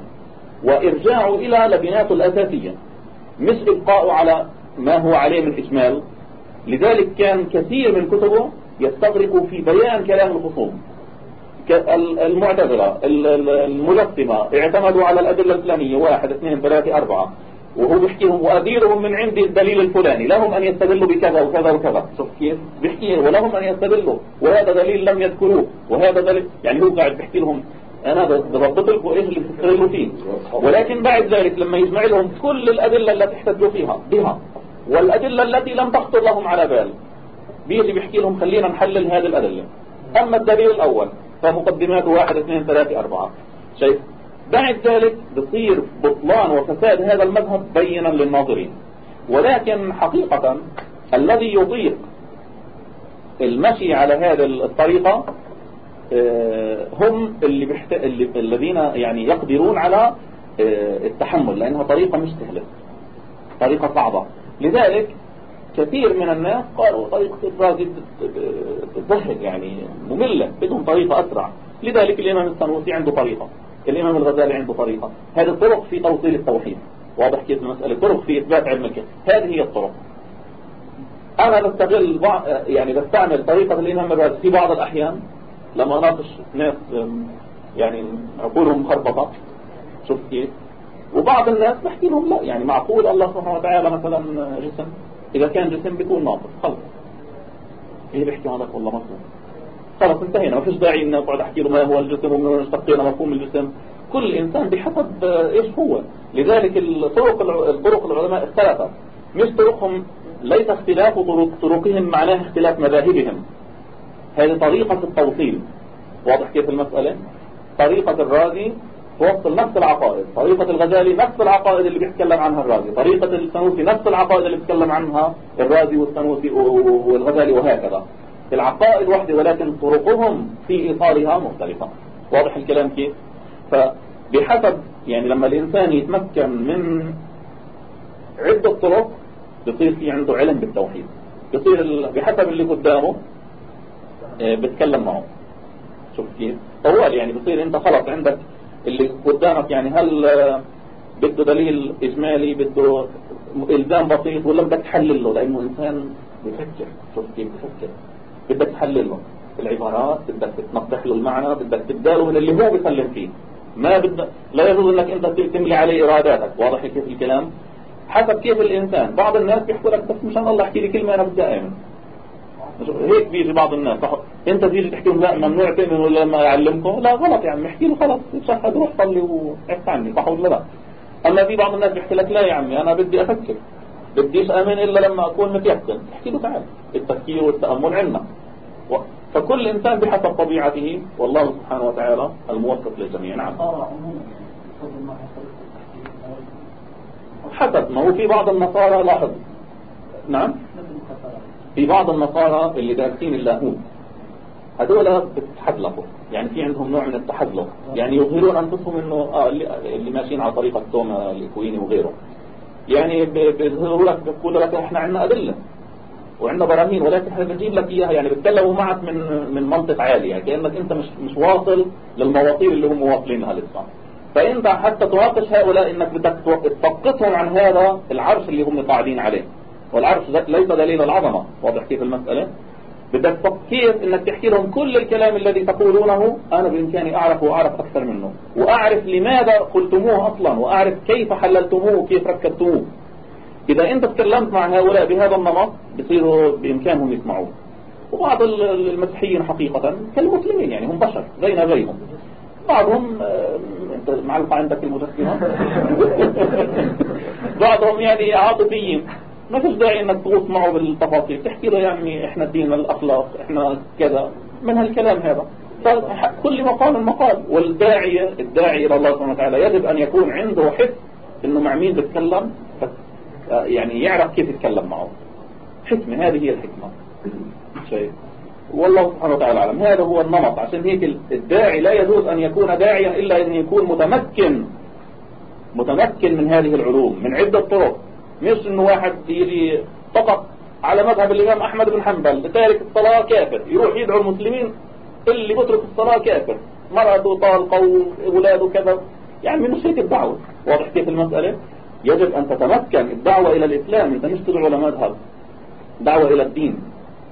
وإرجاعه إلى لبناته الأساسية. مش إبقاءه على ما هو عليه من إجمال. لذلك كان كثير من كتبه يستغرق في بيان كلام الخصوم. المعتذرة المجسمة اعتمدوا على الأدلة الإسلامية واحد اثنين ثلاثة أربعة. وهو بيحكيهم وأديرهم من عندي الدليل الفلاني. لهم أن يستدلوا بكذا وكذا وكذا. شوف كيف؟ بيحكي ولهم أن يستدلوا. وهذا دليل لم يذكروه. وهذا دليل يعني هو قاعد بيحكي لهم. أنا بضبط لكم إيش اللي بتستدلوا فيه. ولكن بعد ذلك لما يجمع لهم كل الأدلة التي احتجوا فيها بها. والأدلة التي لم تخطر لهم على بال. بيجي بيحكي لهم خلينا نحلل هذه الأدلة. أما الدليل الأول فمقدماته واحد اثنين ثلاثة أربعة. شايف؟ بعد ذلك بصير بطلان وفساد هذا المذهب بينا للناظرين. ولكن حقيقة الذي يطيق المشي على هذه الطريقة آه، هم اللي, بحت... اللي الذين يعني يقدرون على آه، التحمل لأنها طريقة مش سهلة طريقة صعبة. لذلك كثير من الناس قالوا طريقة الرازي تزهق يعني مملة بدهم طريقة أسرع. لذلك الإمام السنوسي عنده طريقة. الإمام الغزالي عنده طريقة. هذه الطرق في توصيل التوحيد. واضح كيف المسألة؟ طرق في إثبات علم الكلام هذه هي الطرق. أنا بستغل يعني بستعمل طريقة الإمام الغزالي في بعض الأحيان لما أناقش ناس يعني عقولهم مخربطة شوف كيف؟ وبعض الناس بحكي لهم لا يعني معقول الله سبحانه وتعالى مثلا جسم إذا كان جسم بيكون ناقص خلص إيه بيحكي هذا؟ والله مفهوم خلاص انتهينا ما فيش داعي إن اقعد أحكي له ما هو الجسم ومن اشتقينا مفهوم الجسم. كل إنسان بحسب إيش هو. لذلك الطرق الطرق العلماء اختلفت. مش طرقهم ليس اختلاف طرق طرقهم معناه اختلاف مذاهبهم. هذه طريقة التوصيل. واضح كيف المسألة؟ طريقة الرازي توصل نفس العقائد. طريقة الغزالي نفس العقائد اللي بيتكلم عنها الرازي. طريقة السنوسي نفس العقائد اللي بيتكلم عنها الرازي والسنوسي والغزالي وهكذا. العقائد واحدة ولكن طرقهم في إيصالها مختلفة. واضح الكلام كيف؟ فبحسب يعني لما الإنسان يتمكن من عدة طرق بصير في عنده علم بالتوحيد. بصير بحسب اللي قدامه آه، بتكلم معه. شوف كيف؟ طوال يعني بصير أنت خلص عندك اللي قدامك يعني هل آه، بده دليل إجمالي بده إلزام بسيط ولا بدك تحلل له؟ لأنه إنسان بفكر. شوف كيف؟ بفكر. بدك تحلله. العبارات بدك تنطح له المعنى بدك تبدأ من اللي هو بيسلم فيه. ما بدك لا يجوز إنك أنت تملي عليه إراداتك. واضح كيف الكلام؟ حسب كيف الإنسان. بعض الناس بيحكوا لك بس مشان الله أحكي لي كلمة أنا بدي امن هيك بيجي بعض الناس. أنت تيجي تحكي لهم لا ممنوع تؤمن ولا ما يعلمكم؟ لا غلط يا عم احكي له خلص شهد روح صلي واحكي عني صح ولا لا؟ أما في بعض الناس بيحكي لك لا يا عمي أنا بدي أفكر. بديش امن إلا لما أكون متيقن احكي له تعال. التفكير والتأمل عندنا. فكل إنسان بحسب طبيعته. والله سبحانه وتعالى الموفق للجميع. نعم. حسب ما هو في بعض النصارى لاحظ. نعم. في بعض النصارى اللي دارسين اللاهوت هذول بتحذلقوا يعني في عندهم نوع من التحذلق يعني يظهرون أنفسهم إنه آه اللي ماشيين على طريقة توما الكويني وغيره. يعني بيظهروا لك بيقولوا لك إحنا عندنا أدلة. وعندنا براهين ولكن إحنا بنجيب لك إياها. يعني بيتكلموا معك من من منطق عالي. يعني كأنك أنت مش مش واصل للمواطير اللي هم واصلينها لسه فانت حتى تناقش هؤلاء إنك بدك تفقصهم عن هذا العرش اللي هم قاعدين عليه. والعرش ليس دليل العظمة. واضح كيف المسألة؟ بدك كيف إنك تحكي لهم كل الكلام الذي تقولونه أنا بإمكاني أعرف وأعرف أكثر منه. وأعرف لماذا قلتموه أصلا وأعرف كيف حللتموه وكيف ركبتموه. إذا أنت تكلمت مع هؤلاء بهذا النمط بصيروا بإمكانهم يسمعوه وبعض المسيحيين حقيقة كالمسلمين يعني هم بشر زينا زيهم بعضهم أنت معلقة عندك المجسمة بعضهم يعني عاطفيين. ما فيش داعي إنك تغوص معه بالتفاصيل. تحكي له يعني إحنا الدين الأخلاق إحنا كذا. من هالكلام هذا؟ فكل مقال مقال والداعية الداعي إلى الله سبحانه وتعالى يجب أن يكون عنده حس إنه مع مين بتكلم يعني يعرف كيف يتكلم معه. حكمة هذه هي الحكمة. شيء. والله سبحانه وتعالى أعلم. هذا هو النمط. عشان هيك الداعي لا يجوز أن يكون داعيا إلا أن يكون متمكن. متمكن من هذه العلوم من عدة طرق. مش أنه واحد يجي فقط على مذهب الإمام أحمد بن حنبل تارك الصلاة كافر يروح يدعو المسلمين اللي بترك الصلاة كافر. مرأته طالقة وأولاده كذا. يعني مش هيك الدعوة. واضح كيف المسألة؟ يجب أن تتمكن الدعوة إلى الإسلام أنت مش تدعو لمذهب دعوة إلى الدين.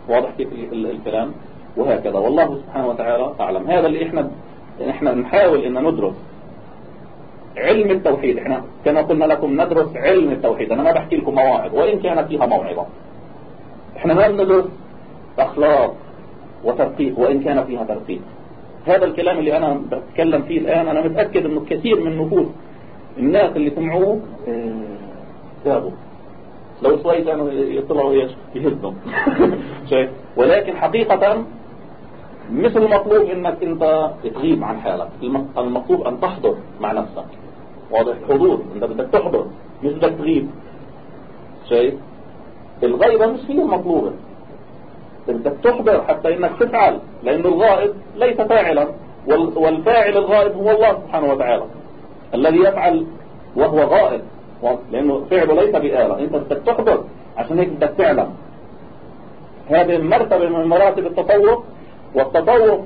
واضح كيف الكلام؟ وهكذا. والله سبحانه وتعالى أعلم. هذا اللي إحنا إحنا نحاول إن ندرس. علم التوحيد. إحنا كما قلنا لكم ندرس علم التوحيد. أنا ما بحكي لكم مواعظ وإن كان فيها موعظة. إحنا ما بندرس أخلاق وترقيق وإن كان فيها ترقيق. هذا الكلام اللي أنا بتكلم فيه الآن أنا متأكد أنه كثير من نفوس الناس اللي سمعوه ذابوا لو شوي كانوا يطلعوا يهزهم شايف ولكن حقيقة مش المطلوب إنك أنت تغيب عن حالك. المطلوب أن تحضر مع نفسك. واضح. حضور. أنت بدك تحضر. مش بدك تغيب. شايف؟ الغيبة مش هي المطلوبة. بدك تحضر حتى إنك تفعل لأنه الغائب ليس فاعلا. والفاعل الغائب هو الله سبحانه وتعالى. الذي يفعل وهو غائب. لأنه فعله ليس بآلة. أنت بدك تحضر. عشان هيك بدك تعلم. هذه مرتبة من مراتب التطور والتطور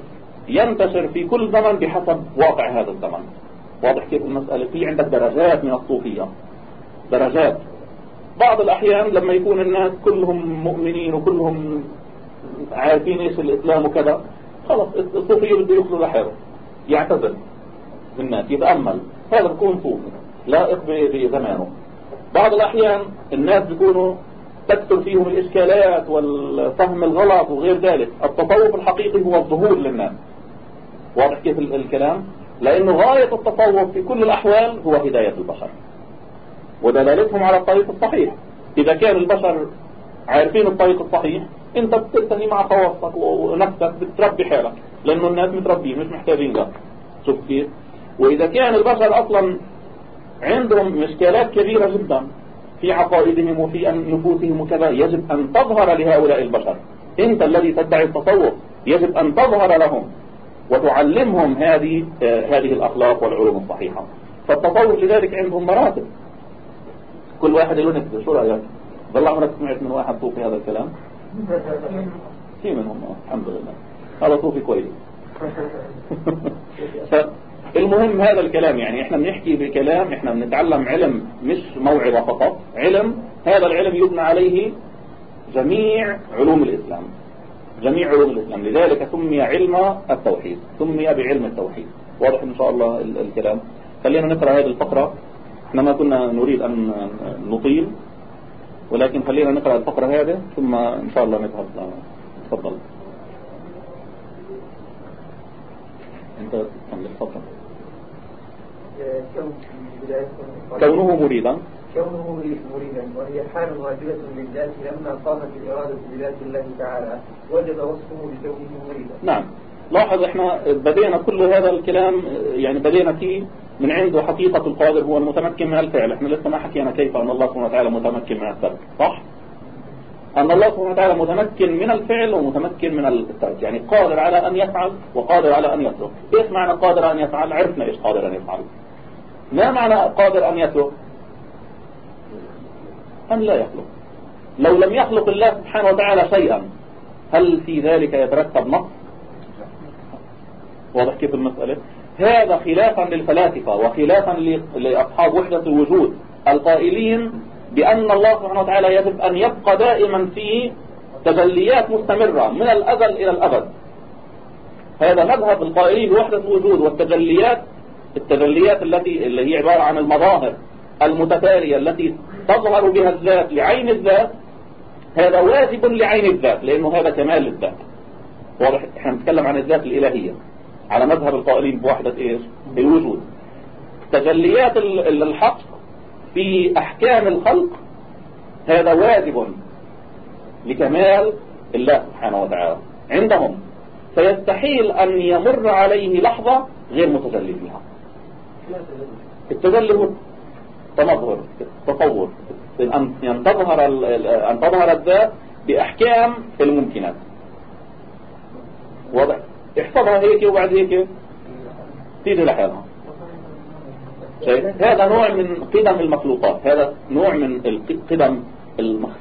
ينتشر في كل زمن بحسب واقع هذا الزمن. واضح كيف المسألة؟ في عندك درجات من الصوفية. درجات. بعض الأحيان لما يكون الناس كلهم مؤمنين وكلهم عارفين إيش الإسلام وكذا خلص الصوفية بده يخلوا لحاله يعتزل الناس يتأمل. هذا بيكون صوفي لائق بزمانه. بعض الأحيان الناس بيكونوا تكثر فيهم الإشكالات والفهم الغلط وغير ذلك. التصوف الحقيقي هو الظهور للناس. واضح كيف الكلام؟ لأنه غاية التصوف في كل الأحوال هو هداية البشر. ودلالتهم على الطريق الصحيح. إذا كان البشر عارفين الطريق الصحيح أنت بتلتهي مع خواصك ونفسك بتربي حالك. لأنه الناس متربين مش محتاجين لك شوف كيف. وإذا كان البشر أصلا عندهم مشكلات كبيرة جدا في عقائدهم وفي نفوسهم وكذا يجب أن تظهر لهؤلاء البشر. أنت الذي تدعي التصوف يجب أن تظهر لهم. وتعلمهم هذه هذه الأخلاق والعلوم الصحيحة. فالتصوف لذلك عندهم مراتب. كل واحد له نكتة. شو رأيك؟ ظل عمرك سمعت من واحد صوفي هذا الكلام. في منهم الحمد لله. هذا صوفي كويس. المهم هذا الكلام يعني إحنا بنحكي بكلام إحنا بنتعلم علم مش موعظة فقط. علم هذا العلم يبنى عليه جميع علوم الإسلام. جميع علوم الإسلام. لذلك سمي علم التوحيد سمي بعلم التوحيد. واضح إن شاء الله الكلام. خلينا نقرأ هذه الفقرة. إحنا ما كنا نريد أن نطيل ولكن خلينا نقرأ الفقرة هذه ثم إن شاء الله نذهب. تفضل. أنت تفضل. كونه مريدا. كونه مريدا وهي حال واجبة للذات لما قامت الإرادة بذات الله تعالى وجد وصفه بكونه مريدا نعم. لاحظ إحنا بدينا كل هذا الكلام يعني بدينا فيه من عنده حقيقة القادر هو المتمكن من الفعل. إحنا لسه ما حكينا كيف أن الله سبحانه وتعالى متمكن من السبب صح؟ أن الله سبحانه وتعالى متمكن من الفعل ومتمكن من الترك يعني قادر على أن يفعل وقادر على أن يترك. إيش معنى قادر أن يفعل؟ عرفنا إيش قادر أن يفعل. ما معنى قادر أن يترك؟ أن لا يخلق. لو لم يخلق الله سبحانه وتعالى شيئا هل في ذلك يترتب نقص واضح كيف المسألة؟ هذا خلافا للفلاسفة وخلافا لأصحاب وحدة الوجود القائلين بأن الله سبحانه وتعالى يجب أن يبقى دائما في تجليات مستمرة من الأزل إلى الأبد. هذا مذهب القائلين بوحدة الوجود والتجليات التجليات التي اللي هي عبارة عن المظاهر. المتتالية التي تظهر بها الذات لعين الذات هذا واجب لعين الذات لأنه هذا كمال للذات واضح؟ إحنا نتكلم عن الذات الإلهية على مذهب القائلين بوحدة إيش؟ الوجود تجليات الحق في أحكام الخلق هذا واجب لكمال الله سبحانه وتعالى. عندهم. فيستحيل أن يمر عليه لحظة غير متجلي فيها. التجلي هو تمظهر التطور أن تظهر أن تظهر الذات بأحكام الممكنات. واضح؟ احفظها هيك وبعد هيك تيجي لحالها هذا نوع من قدم المخلوقات. هذا نوع من قدم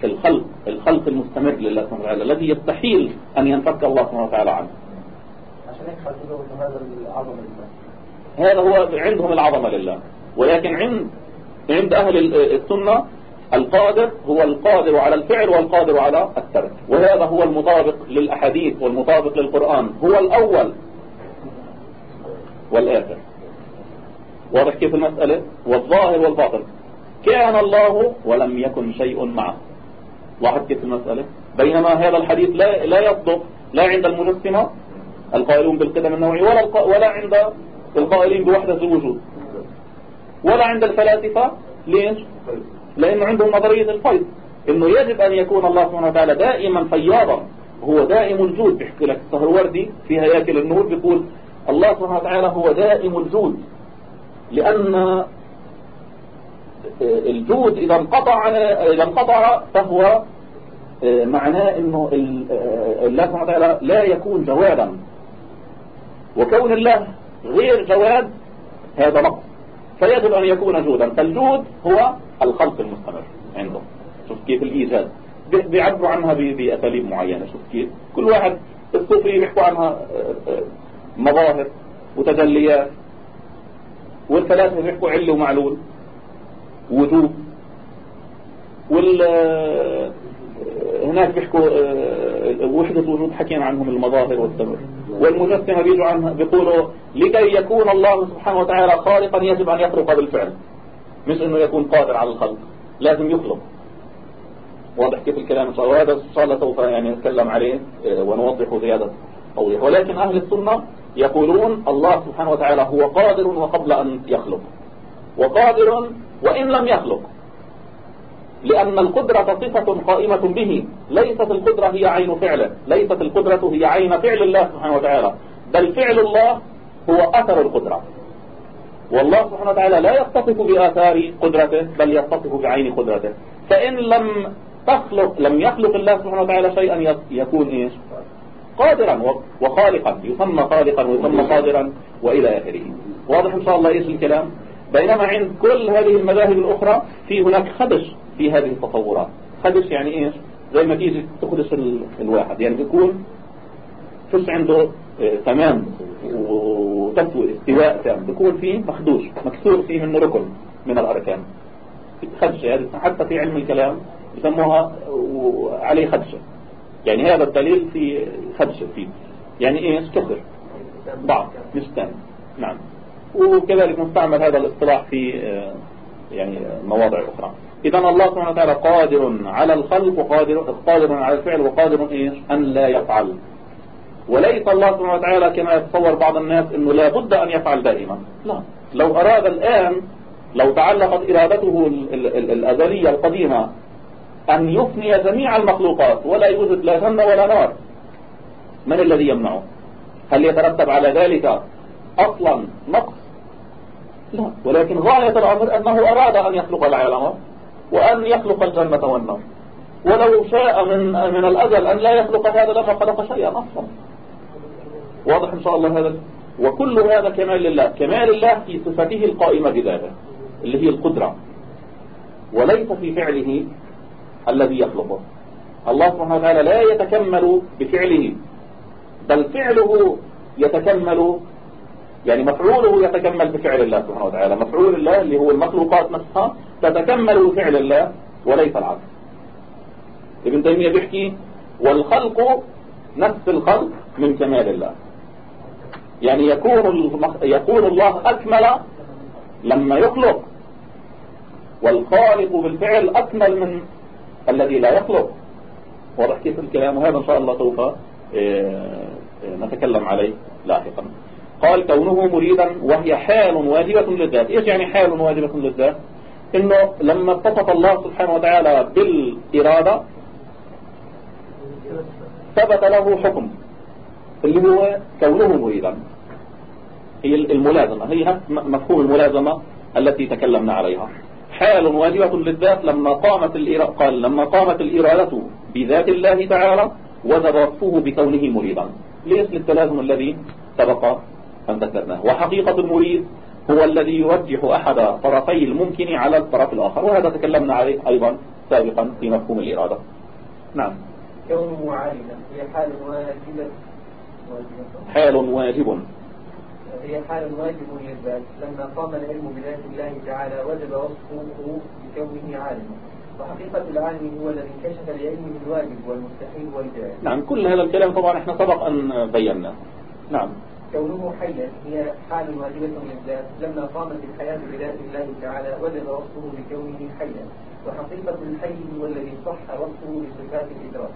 الخلق الخلق المستمر لله سبحانه وتعالى الذي يستحيل أن ينفك الله سبحانه وتعالى عنه. عشان هذا العظمة لله. هذا هو عندهم العظمة لله. ولكن عند عند أهل السنة القادر هو القادر على الفعل والقادر على الترك. وهذا هو المطابق للأحاديث والمطابق للقرآن. هو الأول والآخر. واضح كيف المسألة؟ والظاهر والباطن. كان الله ولم يكن شيء معه. لاحظ كيف المسألة؟ بينما هذا الحديث لا لا يصدق لا عند المجسمة القائلون بالقدم النوعي ولا ولا عند القائلين بوحدة الوجود. ولا عند الفلاسفة. ليش؟ لأنه عندهم نظرية الفيض. إنه يجب أن يكون الله سبحانه وتعالى دائما فياضا. هو دائم الجود. بيحكي لك السهروردي في هياكل النور بيقول الله سبحانه وتعالى هو دائم الجود. لأن الجود إذا انقطع إذا انقطع فهو معناه إنه الله سبحانه وتعالى لا يكون جوادا. وكون الله غير جواد هذا نقص. فيجب أن يكون جودا. فالجود هو الخلق المستمر عندهم. شوف كيف الإيجاد. بيعبروا عنها بأساليب معينة. شوف كيف. كل واحد الصوفي بيحكوا عنها مظاهر وتجليات والفلاسفة بيحكوا عل ومعلول. وجوب. وال هناك بيحكوا آه، وحدة وجود حكينا عنهم المظاهر والتمر. والمجسمة بيجوا عنها بيقولوا لكي يكون الله سبحانه وتعالى خالقا يجب أن يخلق بالفعل. مش إنه يكون قادر على الخلق لازم يخلق. واضح كيف الكلام وهذا ان شاء الله سوف يعني نتكلم عليه آه، ونوضحه زيادة توضيح ولكن أهل السنة يقولون الله سبحانه وتعالى هو قادر وقبل أن يخلق. وقادر وإن لم يخلق. لأن القدرة صفة قائمة به. ليست القدرة هي عين فعله. ليست القدرة هي عين فعل الله سبحانه وتعالى. بل فعل الله هو أثر القدرة. والله سبحانه وتعالى لا يتصف بآثار قدرته بل يتصف بعين قدرته. فإن لم تخلق لم يخلق الله سبحانه وتعالى شيئا يكون إيش؟ قادرا وخالقا. يسمى خالقا ويسمى قادرا وإلى آخره. واضح إن شاء الله إيش الكلام؟ بينما عند كل هذه المذاهب الأخرى في هناك خدش في هذه التصورات خدش يعني إيش؟ زي ما تيجي تخدش الواحد. يعني بيكون فيش عنده آه، تمام وتسوي استواء تام. بيكون فيه مخدوش مكسور فيه منه ركن من الأركان. خدشة يعني حتى في علم الكلام يسموها عليه خدشة. يعني هذا الدليل في خدشة فيه. يعني إيه كسر بعض. مش تام نعم. وكذلك نستعمل هذا الاصطلاح في آه، يعني مواضع أخرى. إذا الله سبحانه وتعالى قادر على الخلق وقادر قادر على الفعل وقادر إيش؟ أن لا يفعل. وليس الله سبحانه وتعالى كما يتصور بعض الناس أنه لا بد أن يفعل دائما. لا. لو أراد الآن لو تعلقت إرادته الأزلية القديمة أن يفني جميع المخلوقات ولا يوجد لا جنة ولا نار من الذي يمنعه؟ هل يترتب على ذلك أصلا نقص. لا. ولكن غاية الأمر أنه أراد أن يخلق العالم وأن يخلق الجنة والنار. ولو شاء من من الأجل أن لا يخلق هذا لما خلق شيئا أصلا. واضح إن شاء الله هذا؟ وكل هذا كمال لله كمال الله في صفته القائمة بذاته اللي هي القدرة. وليس في فعله الذي يخلقه. الله سبحانه وتعالى لا يتكمل بفعله بل فعله يتكمل يعني مفعوله يتكمل بفعل الله سبحانه وتعالى. مفعول الله اللي هو المخلوقات نفسها تتكمل بفعل الله وليس العكس. ابن تيمية بيحكي والخلق نفس الخلق من كمال الله. يعني يكون يكون الله أكمل لما يخلق. والخالق بالفعل أكمل من الذي لا يخلق. واضح كيف الكلام وهذا إن شاء الله سوف آه، آه، نتكلم عليه لاحقا. قال كونه مريدا وهي حال واجبة للذات. إيش يعني حال واجبة للذات؟ إنه لما اتصف الله سبحانه وتعالى بالإرادة ثبت له حكم اللي هو كونه مريدا. هي الملازمة هي مفهوم الملازمة التي تكلمنا عليها. حال واجبة للذات لما قامت الإرادة قال لما قامت الإرادة بذات الله تعالى وجب وصفه بكونه مريدا. ليش؟ للتلازم الذي سبق أن ذكرناه وحقيقة المريد هو الذي يوجه أحد طرفي الممكن على الطرف الآخر وهذا تكلمنا عليه أيضا سابقا في مفهوم الإرادة. نعم. كونه عالما هي حال واجبة؟ حال واجب. هي حال واجب للذات لما قام العلم بذات الله تعالى وجب وصفه بكونه عالما. وحقيقة العالم هو الذي انكشف لعلمه الواجب والمستحيل والجائز نعم كل هذا الكلام طبعا إحنا سبق أن بينا نعم. كونه حيا هي حال واجبة للذات لما قامت الحياة بذات الله تعالى وجب وصفه بكونه حيا وحقيقة الحي هو الذي صح وصفه بصفات الإدراك.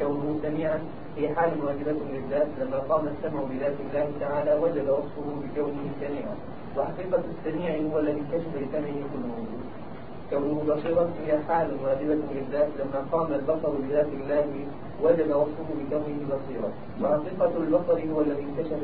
كونه سميعا هي حال واجبة للذات لما قام السمع بذات الله تعالى وجب وصفه بكونه سميعا وحقيقة السميع هو الذي كشف لسمعه كل موجود كونه بصيرا هي حال واجبة للذات لما قام البصر بذات الله وجب وصفه بكونه بصيرا. وحقيقة البصر هو الذي انكشف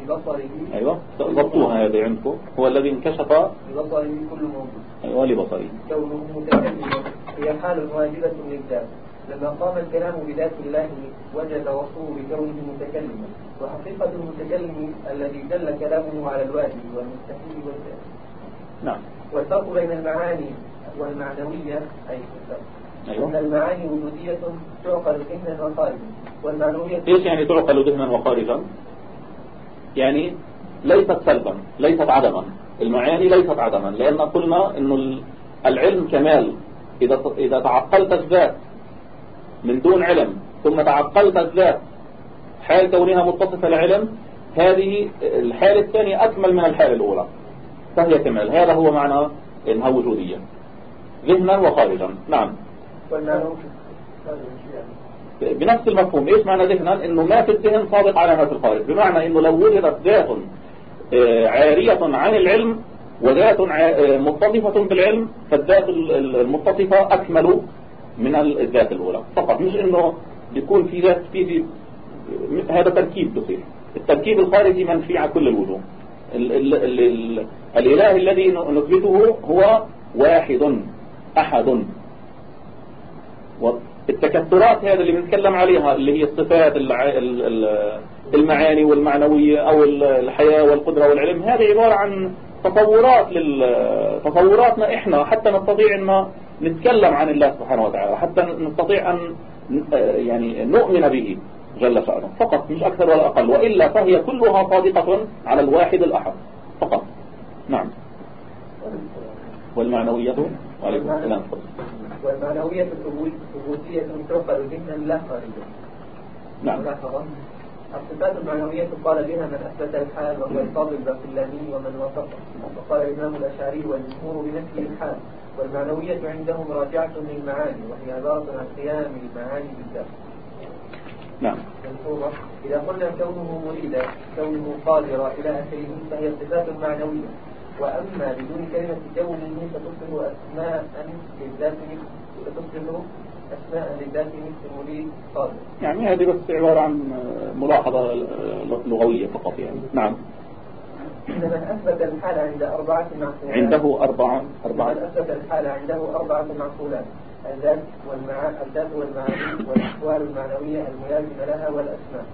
ببصره. أيوة ضبطوها هذه عندكم هو الذي انكشف ببصره كل موجود. أيوة لبصره. كونه متكلما هي حال واجبة للذات لما قام الكلام بذات الله وجد وصفه بكونه متكلما وحقيقة المتكلم الذي دل كلامه على الواجب والمستحيل والجائز نعم. والفرق بين المعاني والمعنوية أي أيوة. أن المعاني وجودية تعقل ذهنا وخارجا والمعنوية إيش يعني تعقل ذهنا وخارجا؟ يعني ليست سلبا ليست عدما المعاني ليست عدما لأن قلنا أنه العلم كمال إذا إذا تعقلت الذات من دون علم ثم تعقلت الذات حال كونها متصفة العلم هذه الحالة الثانية أكمل من الحالة الأولى فهي كمال هذا هو معنى إنها وجودية. ذهنا وخارجا. نعم. بنفس المفهوم. إيش معنى ذهنا؟ إنه ما في الذهن صادق على ما في الخارج. بمعنى إنه لو وجدت ذات آه، عارية عن العلم وذات آه، متصفة بالعلم فالذات المتصفة أكمل من الذات الأولى. فقط. مش إنه يكون في ذات في, في هذا تركيب بصير. التركيب الخارجي منفي على كل الوجوه. ال ال ال ال الإله الذي نثبته هو واحد أحد. التكثرات هذا اللي بنتكلم عليها اللي هي الصفات المعاني والمعنوية أو الحياة والقدرة والعلم هذه عبارة عن تصورات تصوراتنا إحنا حتى نستطيع أن نتكلم عن الله سبحانه وتعالى حتى نستطيع أن يعني نؤمن به. جل شأنه. فقط مش أكثر ولا أقل. وإلا فهي كلها صادقة على الواحد الأحد. فقط. نعم. والمعنوية؟ وعليكم السلام. والمعنوية الثبوتية تعقل ذهنا لا خارجا نعم. الصفات المعنوية قال بها من أثبت الحال وهو الفاضل الباقلاني ومن وصفه وقال الإمام الأشعري والجمهور بنفي الحال. والمعنوية عندهم راجعة للمعاني وهي عبارة عن قيام المعاني بالذات نعم. إذا قلنا كونه مريدا كونه قادرا إلى آخره فهي صفات معنوية. وأما بدون كلمة كونه فتصبح أسماء للذات فتصبح أسماء للذات مثل مريد قادر. يعني هذه بس عبارة عن ملاحظة لغوية فقط يعني. نعم. إن من أثبت الحالة عند أربعة معقولات. عنده أربعة أربعة. من أثبت الحالة عنده أربعة معقولات. الذات والمعاني الذات والمعاني والأحوال المعنوية الملازمة لها والأسماء.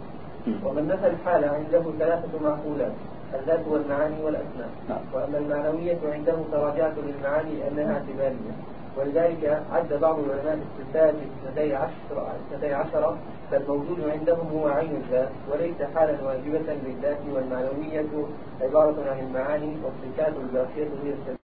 ومن نفى الحالة عنده ثلاثة معقولات الذات والمعاني والأسماء. نعم. وأما المعنوية عنده تراجعت للمعاني لأنها اعتبارية. ولذلك عد بعض العلماء الصفات اثنتي عشر اثنتي عشرة فالموجود عندهم هو عين الذات وليس حالا واجبة للذات والمعنوية عبارة عن المعاني والصفات الباقية هي